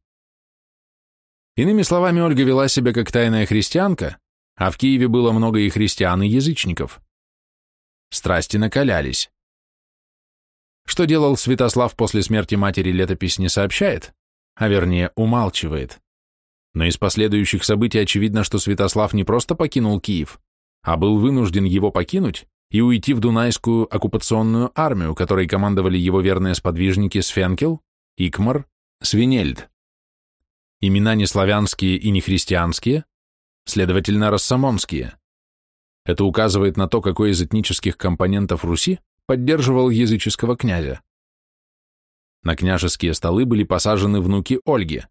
Иными словами, Ольга вела себя как тайная христианка, а в Киеве было много и христиан, и язычников. Страсти накалялись. Что делал Святослав после смерти матери, летопись не сообщает, а вернее умалчивает. Но из последующих событий очевидно, что Святослав не просто покинул Киев, а был вынужден его покинуть и уйти в Дунайскую оккупационную армию, которой командовали его верные сподвижники Свенкел, Икмар, Свинельд. Имена не славянские и не христианские, следовательно, рассамонские. Это указывает на то, какой из этнических компонентов Руси поддерживал языческого князя. На княжеские столы были посажены внуки Ольги,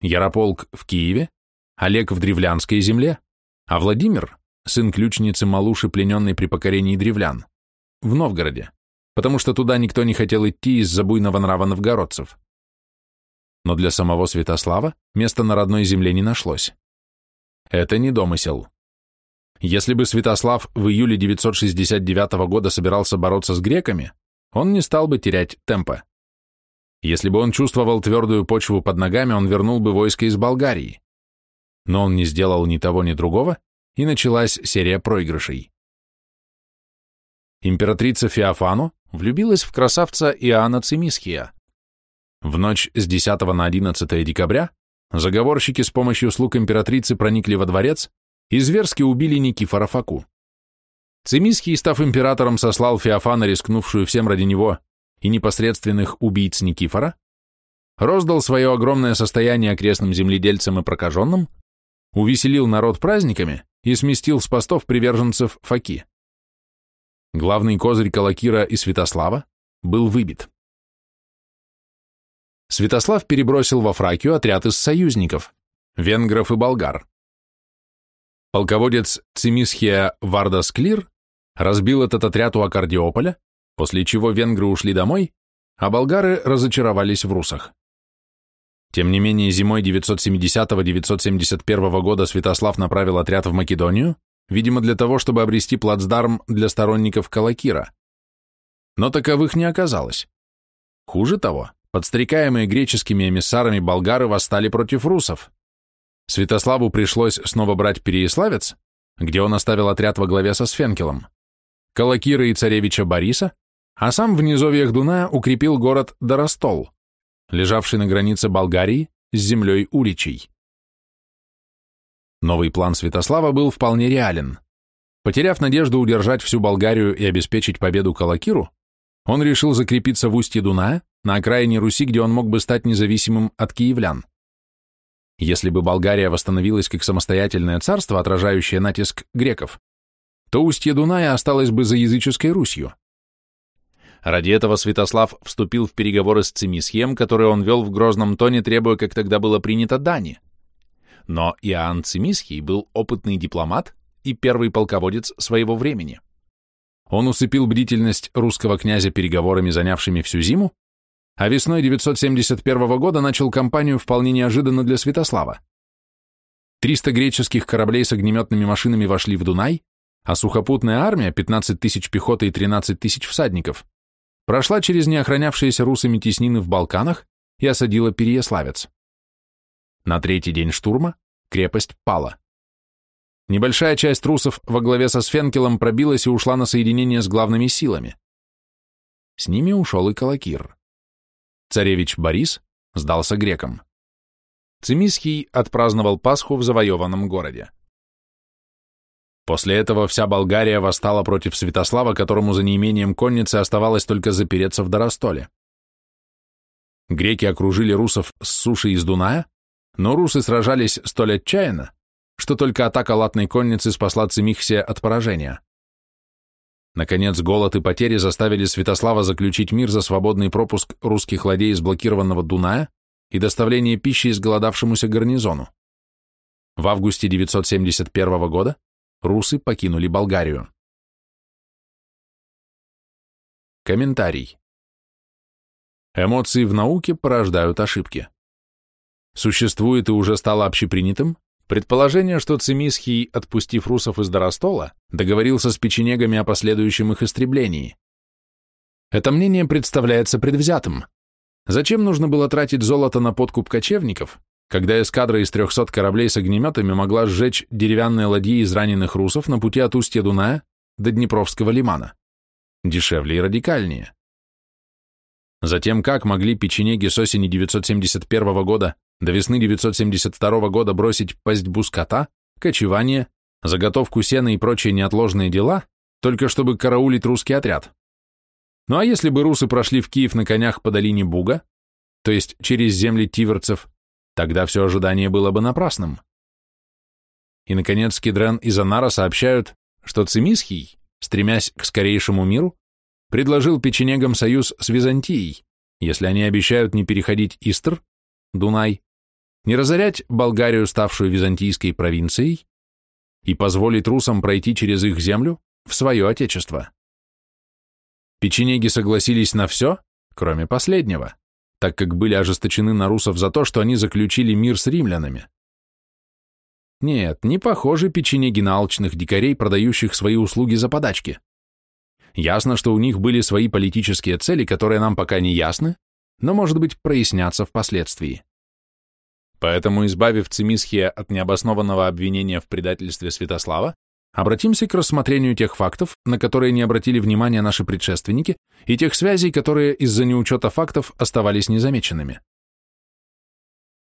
Ярополк в Киеве, Олег в Древлянской земле, а Владимир, сын ключницы Малуши, плененной при покорении древлян, в Новгороде, потому что туда никто не хотел идти из-за буйного нрава новгородцев. Но для самого Святослава места на родной земле не нашлось. Это не домысел. Если бы Святослав в июле 969 года собирался бороться с греками, он не стал бы терять темпа. Если бы он чувствовал твердую почву под ногами, он вернул бы войско из Болгарии. Но он не сделал ни того, ни другого, и началась серия проигрышей. Императрица Феофану влюбилась в красавца Иоанна Цимисхия. В ночь с 10 на 11 декабря заговорщики с помощью слуг императрицы проникли во дворец и зверски убили Никифора Факу. Цимисхий, став императором, сослал Феофана, рискнувшую всем ради него, и непосредственных убийц Никифора, роздал свое огромное состояние окрестным земледельцам и прокаженным, увеселил народ праздниками и сместил с постов приверженцев Факи. Главный козырь Калакира и Святослава был выбит. Святослав перебросил во Фракию отряд из союзников, венгров и болгар. Полководец Цимисхия Вардасклир разбил этот отряд у Аккардиополя, после чего венгры ушли домой, а болгары разочаровались в русах. Тем не менее, зимой 970-971 года Святослав направил отряд в Македонию, видимо, для того, чтобы обрести плацдарм для сторонников Калакира. Но таковых не оказалось. Хуже того, подстрекаемые греческими эмиссарами болгары восстали против русов. Святославу пришлось снова брать Переяславец, где он оставил отряд во главе со Сфенкелом, Калакира и царевича Бориса, а сам в низовьях Дуная укрепил город Доростол, лежавший на границе Болгарии с землей Уличей. Новый план Святослава был вполне реален. Потеряв надежду удержать всю Болгарию и обеспечить победу Калакиру, он решил закрепиться в устье Дуная, на окраине Руси, где он мог бы стать независимым от киевлян. Если бы Болгария восстановилась как самостоятельное царство, отражающее натиск греков, то устье Дуная осталось бы за языческой Русью. Ради этого Святослав вступил в переговоры с Цимисхием, которые он вел в грозном тоне, требуя, как тогда было принято, дани. Но Иоанн Цимисхий был опытный дипломат и первый полководец своего времени. Он усыпил бдительность русского князя переговорами, занявшими всю зиму, а весной 971 года начал кампанию вполне неожиданно для Святослава. 300 греческих кораблей с огнеметными машинами вошли в Дунай, а сухопутная армия, 15 тысяч пехоты и 13 тысяч всадников, прошла через неохранявшиеся русами теснины в Балканах и осадила Переяславец. На третий день штурма крепость пала. Небольшая часть русов во главе со Сфенкелом пробилась и ушла на соединение с главными силами. С ними ушел и Калакир. Царевич Борис сдался грекам. Цимисхий отпраздновал Пасху в завоеванном городе. После этого вся Болгария восстала против Святослава, которому за неимением конницы оставалось только запереться в Доростоле. Греки окружили русов с суши из Дуная, но русы сражались столь отчаянно, что только атака латной конницы спасла Цимихсия от поражения. Наконец, голод и потери заставили Святослава заключить мир за свободный пропуск русских ладей из блокированного Дуная и доставление пищи изголодавшемуся гарнизону. В августе 971 года русы покинули Болгарию. Комментарий. Эмоции в науке порождают ошибки. Существует и уже стало общепринятым предположение, что Цимисхий, отпустив русов из Доростола, договорился с печенегами о последующем их истреблении. Это мнение представляется предвзятым. Зачем нужно было тратить золото на подкуп кочевников, когда эскадра из 300 кораблей с огнеметами могла сжечь деревянные ладьи из раненых русов на пути от устья Дуная до Днепровского лимана? Дешевле и радикальнее. Затем, как могли печенеги с осени 971 года до весны 972 года бросить пастьбу скота, кочевание, заготовку сена и прочие неотложные дела, только чтобы караулить русский отряд? Ну а если бы русы прошли в Киев на конях по долине Буга, то есть через земли тиверцев, тогда все ожидание было бы напрасным. И, наконец, Кедрен и Занара сообщают, что Цимисхий, стремясь к скорейшему миру, предложил печенегам союз с Византией, если они обещают не переходить Истр, Дунай, не разорять Болгарию, ставшую византийской провинцией, и позволить русам пройти через их землю в свое отечество. Печенеги согласились на все, кроме последнего, так как были ожесточены на русов за то, что они заключили мир с римлянами. Нет, не похожи печенеги на алчных дикарей, продающих свои услуги за подачки. Ясно, что у них были свои политические цели, которые нам пока не ясны, но, может быть, прояснятся впоследствии. Поэтому, избавив Цимисхия от необоснованного обвинения в предательстве Святослава, обратимся к рассмотрению тех фактов, на которые не обратили внимания наши предшественники, и тех связей, которые из-за неучета фактов оставались незамеченными.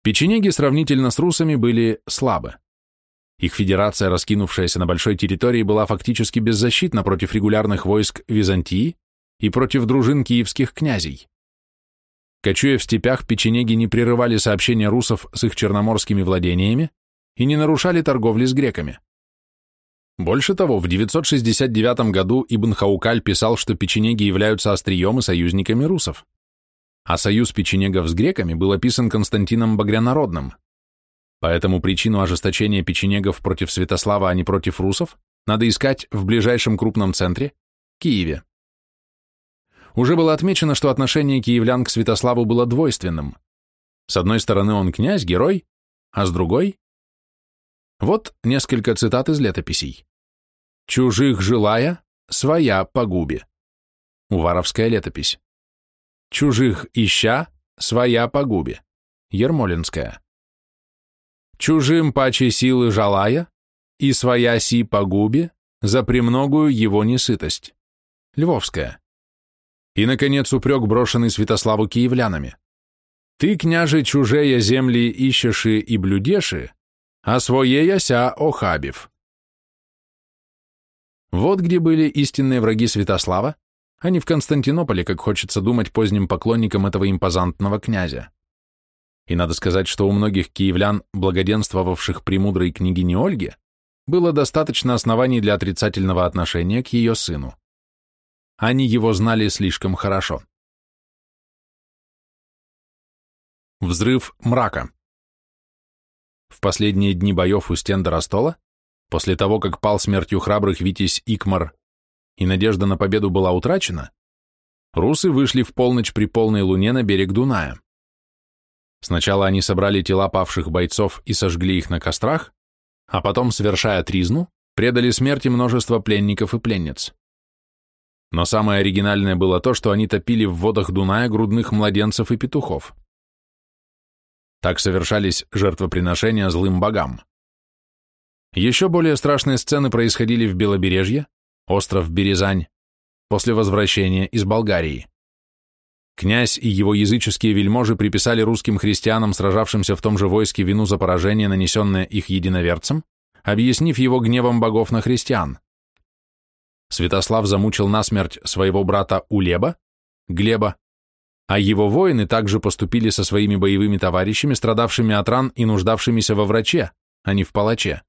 Печенеги сравнительно с русами были слабы. Их федерация, раскинувшаяся на большой территории, была фактически беззащитна против регулярных войск Византии и против дружин киевских князей. Кочуя в степях, печенеги не прерывали сообщения русов с их черноморскими владениями и не нарушали торговли с греками. Больше того, в 969 году Ибн Хаукаль писал, что печенеги являются острием и союзниками русов. А союз печенегов с греками был описан Константином Багрянародным, Поэтому причину ожесточения печенегов против Святослава, а не против русов, надо искать в ближайшем крупном центре – Киеве. Уже было отмечено, что отношение киевлян к Святославу было двойственным. С одной стороны, он князь, герой, а с другой – вот несколько цитат из летописей. «Чужих желая, своя погубе». Уваровская летопись. «Чужих ища, своя погубе». Ермолинская чужим паче силы жалая, и своя си погубе, за премногую его несытость. Львовская. И, наконец, упрек, брошенный Святославу киевлянами. Ты, княже, чужие земли ищеши и блюдеши, а своей ося охабив. Вот где были истинные враги Святослава, а не в Константинополе, как хочется думать поздним поклонникам этого импозантного князя. И надо сказать, что у многих киевлян, благоденствовавших при мудрой княгине Ольге, было достаточно оснований для отрицательного отношения к ее сыну. Они его знали слишком хорошо. Взрыв мрака. В последние дни боев у стен Доростола, после того, как пал смертью храбрых Витязь Икмар и надежда на победу была утрачена, русы вышли в полночь при полной луне на берег Дуная. Сначала они собрали тела павших бойцов и сожгли их на кострах, а потом, совершая тризну, предали смерти множество пленников и пленниц. Но самое оригинальное было то, что они топили в водах Дуная грудных младенцев и петухов. Так совершались жертвоприношения злым богам. Еще более страшные сцены происходили в Белобережье, остров Березань, после возвращения из Болгарии. Князь и его языческие вельможи приписали русским христианам, сражавшимся в том же войске, вину за поражение, нанесенное их единоверцам, объяснив его гневом богов на христиан. Святослав замучил насмерть своего брата Улеба, Глеба, а его воины также поступили со своими боевыми товарищами, страдавшими от ран и нуждавшимися во враче, а не в палаче.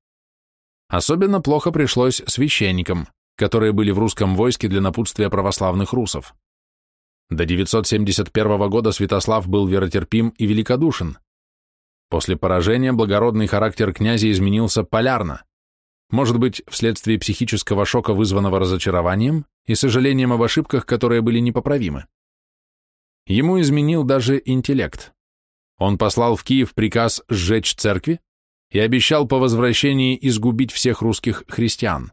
Особенно плохо пришлось священникам, которые были в русском войске для напутствия православных русов. До 971 года Святослав был веротерпим и великодушен. После поражения благородный характер князя изменился полярно, может быть, вследствие психического шока, вызванного разочарованием и сожалением об ошибках, которые были непоправимы. Ему изменил даже интеллект. Он послал в Киев приказ сжечь церкви и обещал по возвращении изгубить всех русских христиан.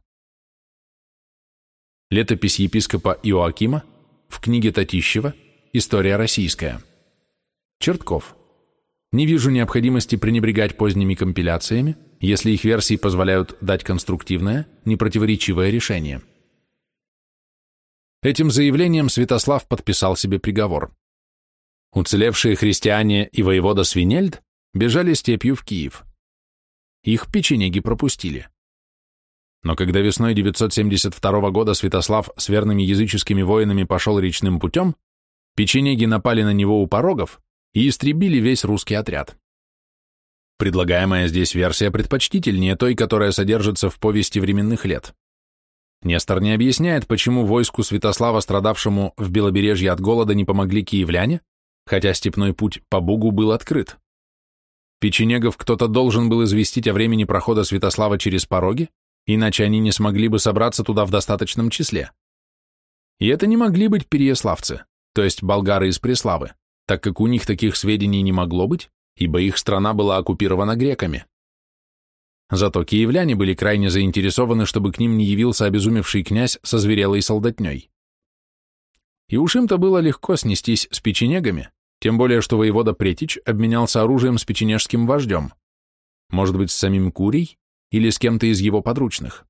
Летопись епископа Иоакима в книге Татищева «История российская». Чертков. Не вижу необходимости пренебрегать поздними компиляциями, если их версии позволяют дать конструктивное, непротиворечивое решение. Этим заявлением Святослав подписал себе приговор. Уцелевшие христиане и воевода Свинельд бежали степью в Киев. Их печенеги пропустили. Но когда весной 972 года Святослав с верными языческими воинами пошел речным путем, печенеги напали на него у порогов и истребили весь русский отряд. Предлагаемая здесь версия предпочтительнее той, которая содержится в повести временных лет. Нестор не объясняет, почему войску Святослава, страдавшему в Белобережье от голода, не помогли киевляне, хотя степной путь по Бугу был открыт. Печенегов кто-то должен был известить о времени прохода Святослава через пороги, иначе они не смогли бы собраться туда в достаточном числе. И это не могли быть переяславцы, то есть болгары из Преславы, так как у них таких сведений не могло быть, ибо их страна была оккупирована греками. Зато киевляне были крайне заинтересованы, чтобы к ним не явился обезумевший князь со зверелой солдатней. И уж им-то было легко снестись с печенегами, тем более, что воевода Претич обменялся оружием с печенежским вождем, может быть, с самим Курий или с кем-то из его подручных.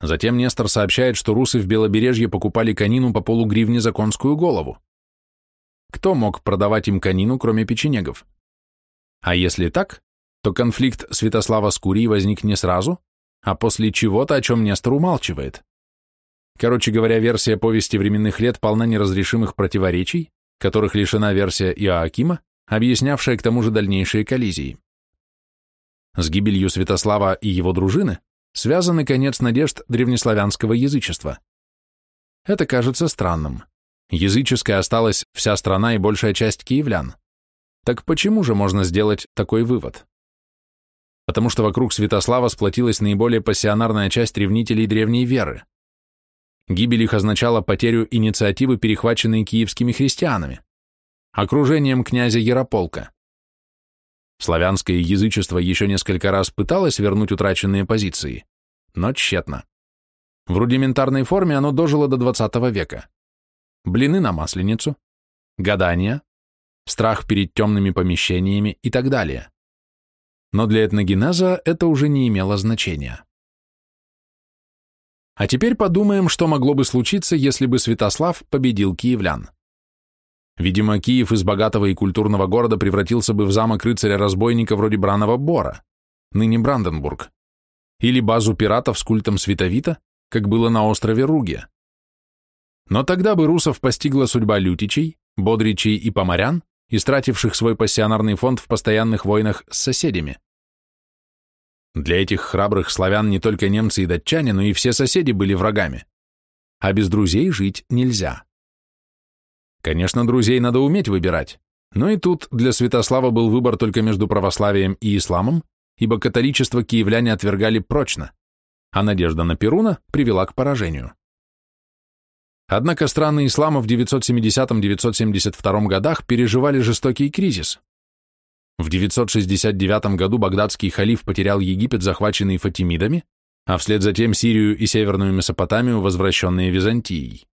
Затем Нестор сообщает, что русы в Белобережье покупали конину по полугривне за конскую голову. Кто мог продавать им конину, кроме печенегов? А если так, то конфликт Святослава с Курией возник не сразу, а после чего-то, о чем Нестор умалчивает. Короче говоря, версия повести временных лет полна неразрешимых противоречий, которых лишена версия Иоакима, объяснявшая к тому же дальнейшие коллизии. С гибелью Святослава и его дружины связаны конец надежд древнеславянского язычества. Это кажется странным. Языческой осталась вся страна и большая часть киевлян. Так почему же можно сделать такой вывод? Потому что вокруг Святослава сплотилась наиболее пассионарная часть ревнителей древней веры. Гибель их означала потерю инициативы, перехваченной киевскими христианами, окружением князя Ярополка. Славянское язычество еще несколько раз пыталось вернуть утраченные позиции, но тщетно. В рудиментарной форме оно дожило до XX века блины на масленицу, гадания, страх перед темными помещениями и так далее. Но для этногенеза это уже не имело значения. А теперь подумаем, что могло бы случиться, если бы Святослав победил киевлян. Видимо, Киев из богатого и культурного города превратился бы в замок рыцаря-разбойника вроде Бранова Бора, ныне Бранденбург, или базу пиратов с культом Световита, как было на острове Руге. Но тогда бы русов постигла судьба лютичей, бодричей и поморян, истративших свой пассионарный фонд в постоянных войнах с соседями. Для этих храбрых славян не только немцы и датчане, но и все соседи были врагами. А без друзей жить нельзя. Конечно, друзей надо уметь выбирать, но и тут для Святослава был выбор только между православием и исламом, ибо католичество киевляне отвергали прочно, а надежда на Перуна привела к поражению. Однако страны ислама в 970-972 годах переживали жестокий кризис. В 969 году багдадский халиф потерял Египет, захваченный фатимидами, а вслед за тем Сирию и Северную Месопотамию, возвращенные Византией.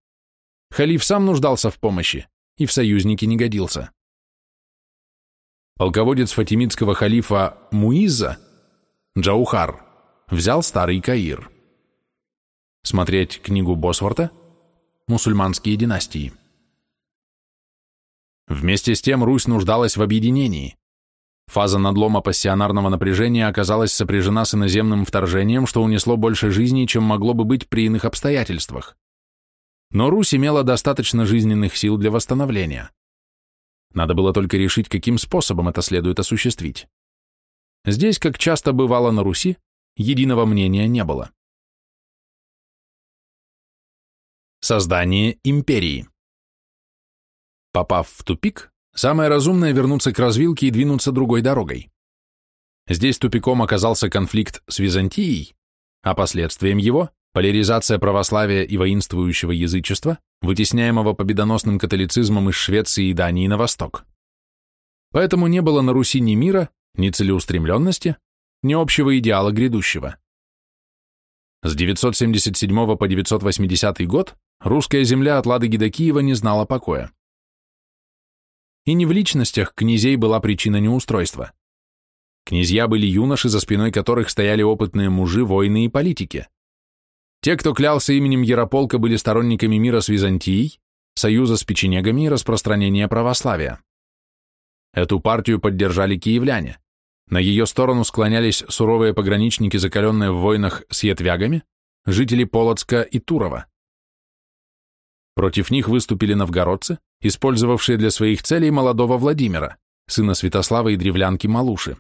Халиф сам нуждался в помощи и в союзнике не годился. Полководец фатимидского халифа Муиза, Джаухар, взял старый Каир. Смотреть книгу Босворта мусульманские династии. Вместе с тем Русь нуждалась в объединении. Фаза надлома пассионарного напряжения оказалась сопряжена с иноземным вторжением, что унесло больше жизней, чем могло бы быть при иных обстоятельствах. но Русь имела достаточно жизненных сил для восстановления. Надо было только решить, каким способом это следует осуществить. Здесь, как часто бывало на Руси, единого мнения не было. Создание империи Попав в тупик, самое разумное вернуться к развилке и двинуться другой дорогой. Здесь тупиком оказался конфликт с Византией, а последствием его – поляризация православия и воинствующего язычества, вытесняемого победоносным католицизмом из Швеции и Дании на восток. Поэтому не было на Руси ни мира, ни целеустремленности, ни общего идеала грядущего. С 977 по 980 год русская земля от Ладоги до Киева не знала покоя. И не в личностях князей была причина неустройства. Князья были юноши, за спиной которых стояли опытные мужи, воины и политики. Те, кто клялся именем Ярополка, были сторонниками мира с Византией, союза с печенегами и распространения православия. Эту партию поддержали киевляне. На ее сторону склонялись суровые пограничники, закаленные в войнах с ятвягами, жители Полоцка и Турова. Против них выступили новгородцы, использовавшие для своих целей молодого Владимира, сына Святослава и древлянки Малуши.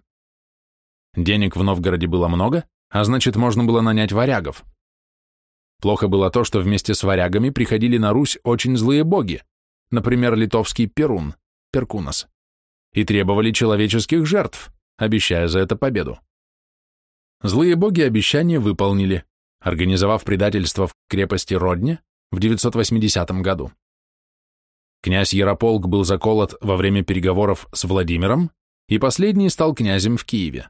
Денег в Новгороде было много, а значит, можно было нанять варягов. Плохо было то, что вместе с варягами приходили на Русь очень злые боги, например, литовский Перун, Перкунос, и требовали человеческих жертв, обещая за это победу. Злые боги обещание выполнили, организовав предательство в крепости Родне в 980 году. Князь Ярополк был заколот во время переговоров с Владимиром, и последний стал князем в Киеве.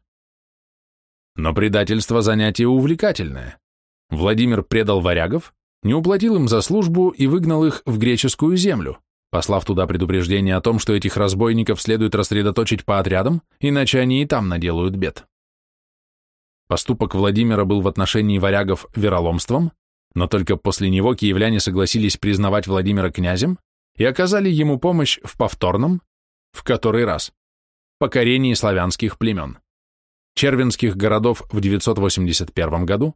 Но предательство занятие увлекательное. Владимир предал варягов, не уплатил им за службу и выгнал их в греческую землю, послав туда предупреждение о том, что этих разбойников следует рассредоточить по отрядам, иначе они и там наделают бед. Поступок Владимира был в отношении варягов вероломством, но только после него киевляне согласились признавать Владимира князем и оказали ему помощь в повторном, в который раз, покорении славянских племен. Червенских городов в 981 году,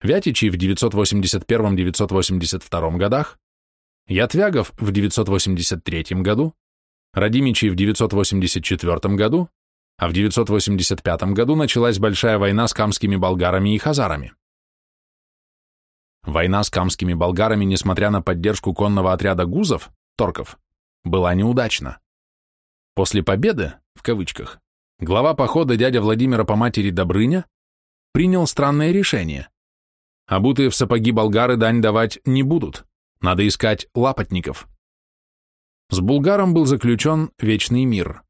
Вятичей в 981-982 годах, Ятвягов в 983 году, Радимичей в 984 году, а в 985 году началась большая война с камскими болгарами и хазарами. Война с камскими болгарами, несмотря на поддержку конного отряда гузов, торков, была неудачна. После победы, в кавычках, глава похода дядя Владимира по матери Добрыня принял странное решение. Обутые в сапоги болгары дань давать не будут, надо искать лапотников. С Булгаром был заключен вечный мир,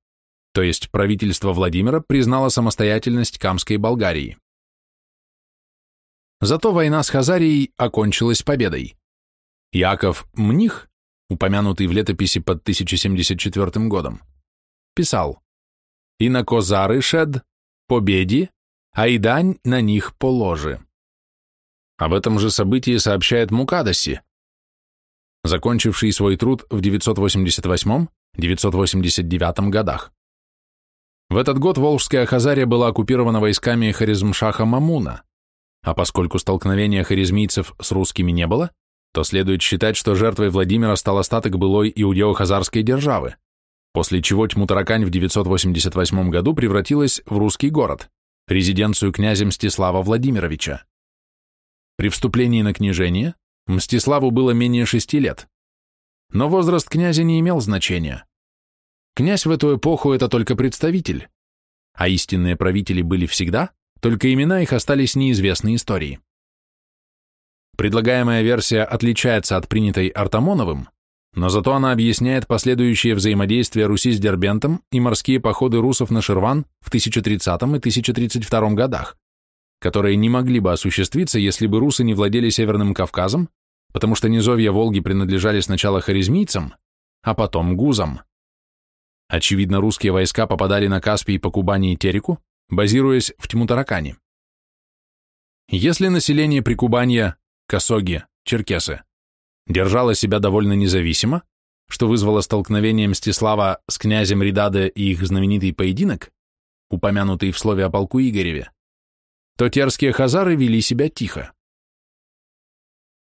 то есть правительство Владимира признало самостоятельность Камской Болгарии. Зато война с Хазарией окончилась победой. Яков Мних упомянутый в летописи под 1074 годом, писал «И на козары шед, победи, а и дань на них положи». Об этом же событии сообщает Мукадаси, закончивший свой труд в 988-989 годах. В этот год Волжская Хазария была оккупирована войсками Харизмшаха Мамуна, а поскольку столкновения харизмийцев с русскими не было, то следует считать, что жертвой Владимира стал остаток былой иудео-хазарской державы, после чего Тьмутаракань в 988 году превратилась в русский город, резиденцию князя Мстислава Владимировича. При вступлении на княжение Мстиславу было менее шести лет, но возраст князя не имел значения. Князь в эту эпоху – это только представитель, а истинные правители были всегда, только имена их остались неизвестны истории. Предлагаемая версия отличается от принятой Артамоновым, но зато она объясняет последующее взаимодействие Руси с Дербентом и морские походы русов на Ширван в 1030 и 1032 годах, которые не могли бы осуществиться, если бы русы не владели Северным Кавказом, потому что низовья Волги принадлежали сначала харизмийцам, а потом гузам. Очевидно, русские войска попадали на Каспий по Кубани и Тереку, базируясь в Тьмутаракане. Если население Прикубанья Косоги, черкесы, держала себя довольно независимо, что вызвало столкновение Мстислава с князем Ридаде и их знаменитый поединок, упомянутый в слове о полку Игореве, то терские хазары вели себя тихо.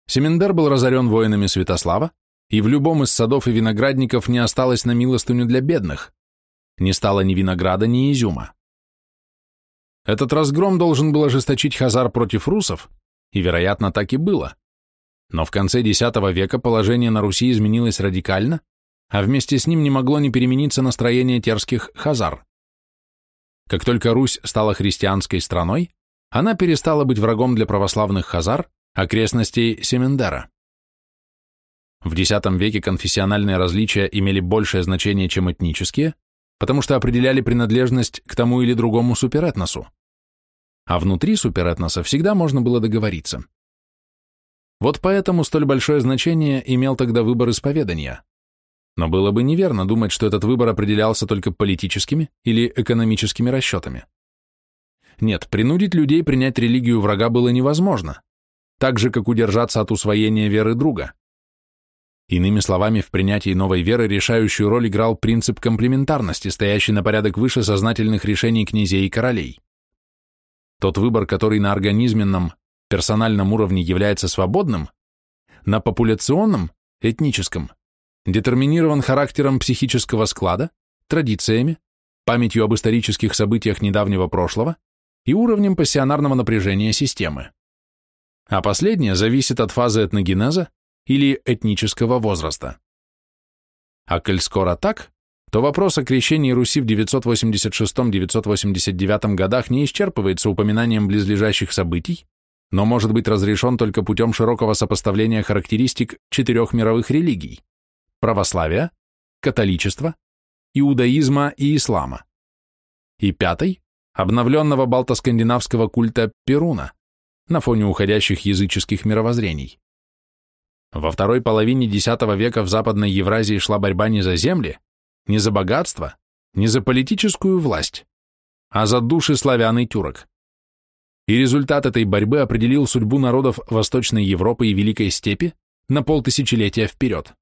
Семендер был разорен воинами Святослава, и в любом из садов и виноградников не осталось на милостыню для бедных. Не стало ни винограда, ни изюма. Этот разгром должен был ожесточить Хазар против русов, и, вероятно, так и было. Но в конце X века положение на Руси изменилось радикально, а вместе с ним не могло не перемениться настроение терских хазар. Как только Русь стала христианской страной, она перестала быть врагом для православных хазар, окрестностей Семендера. В X веке конфессиональные различия имели большее значение, чем этнические, потому что определяли принадлежность к тому или другому суперэтносу. А внутри суперэтноса всегда можно было договориться. Вот поэтому столь большое значение имел тогда выбор исповедания. Но было бы неверно думать, что этот выбор определялся только политическими или экономическими расчетами. Нет, принудить людей принять религию врага было невозможно, так же, как удержаться от усвоения веры друга. Иными словами, в принятии новой веры решающую роль играл принцип комплементарности, стоящий на порядок выше сознательных решений князей и королей. Тот выбор, который на организменном, персональном уровне является свободным, на популяционном, этническом, детерминирован характером психического склада, традициями, памятью об исторических событиях недавнего прошлого и уровнем пассионарного напряжения системы. А последнее зависит от фазы этногенеза или этнического возраста. А коль скоро так, то вопрос о крещении Руси в 986-989 годах не исчерпывается упоминанием близлежащих событий, но может быть разрешен только путем широкого сопоставления характеристик четырех мировых религий – православия, католичества, иудаизма и ислама. И пятой – обновленного балто-скандинавского культа Перуна на фоне уходящих языческих мировоззрений. Во второй половине X века в Западной Евразии шла борьба не за земли, не за богатство, не за политическую власть, а за души славян и тюрок. И результат этой борьбы определил судьбу народов Восточной Европы и Великой Степи на полтысячелетия вперед.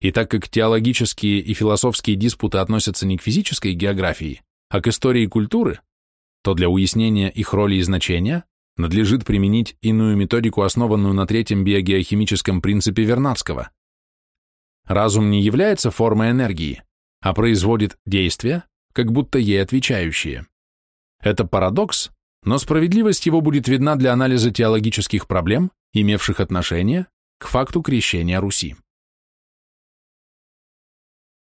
И так как теологические и философские диспуты относятся не к физической географии, а к истории культуры, то для уяснения их роли и значения надлежит применить иную методику, основанную на третьем биогеохимическом принципе Вернадского. Разум не является формой энергии, а производит действия, как будто ей отвечающие. Это парадокс, но справедливость его будет видна для анализа теологических проблем, имевших отношение к факту крещения Руси.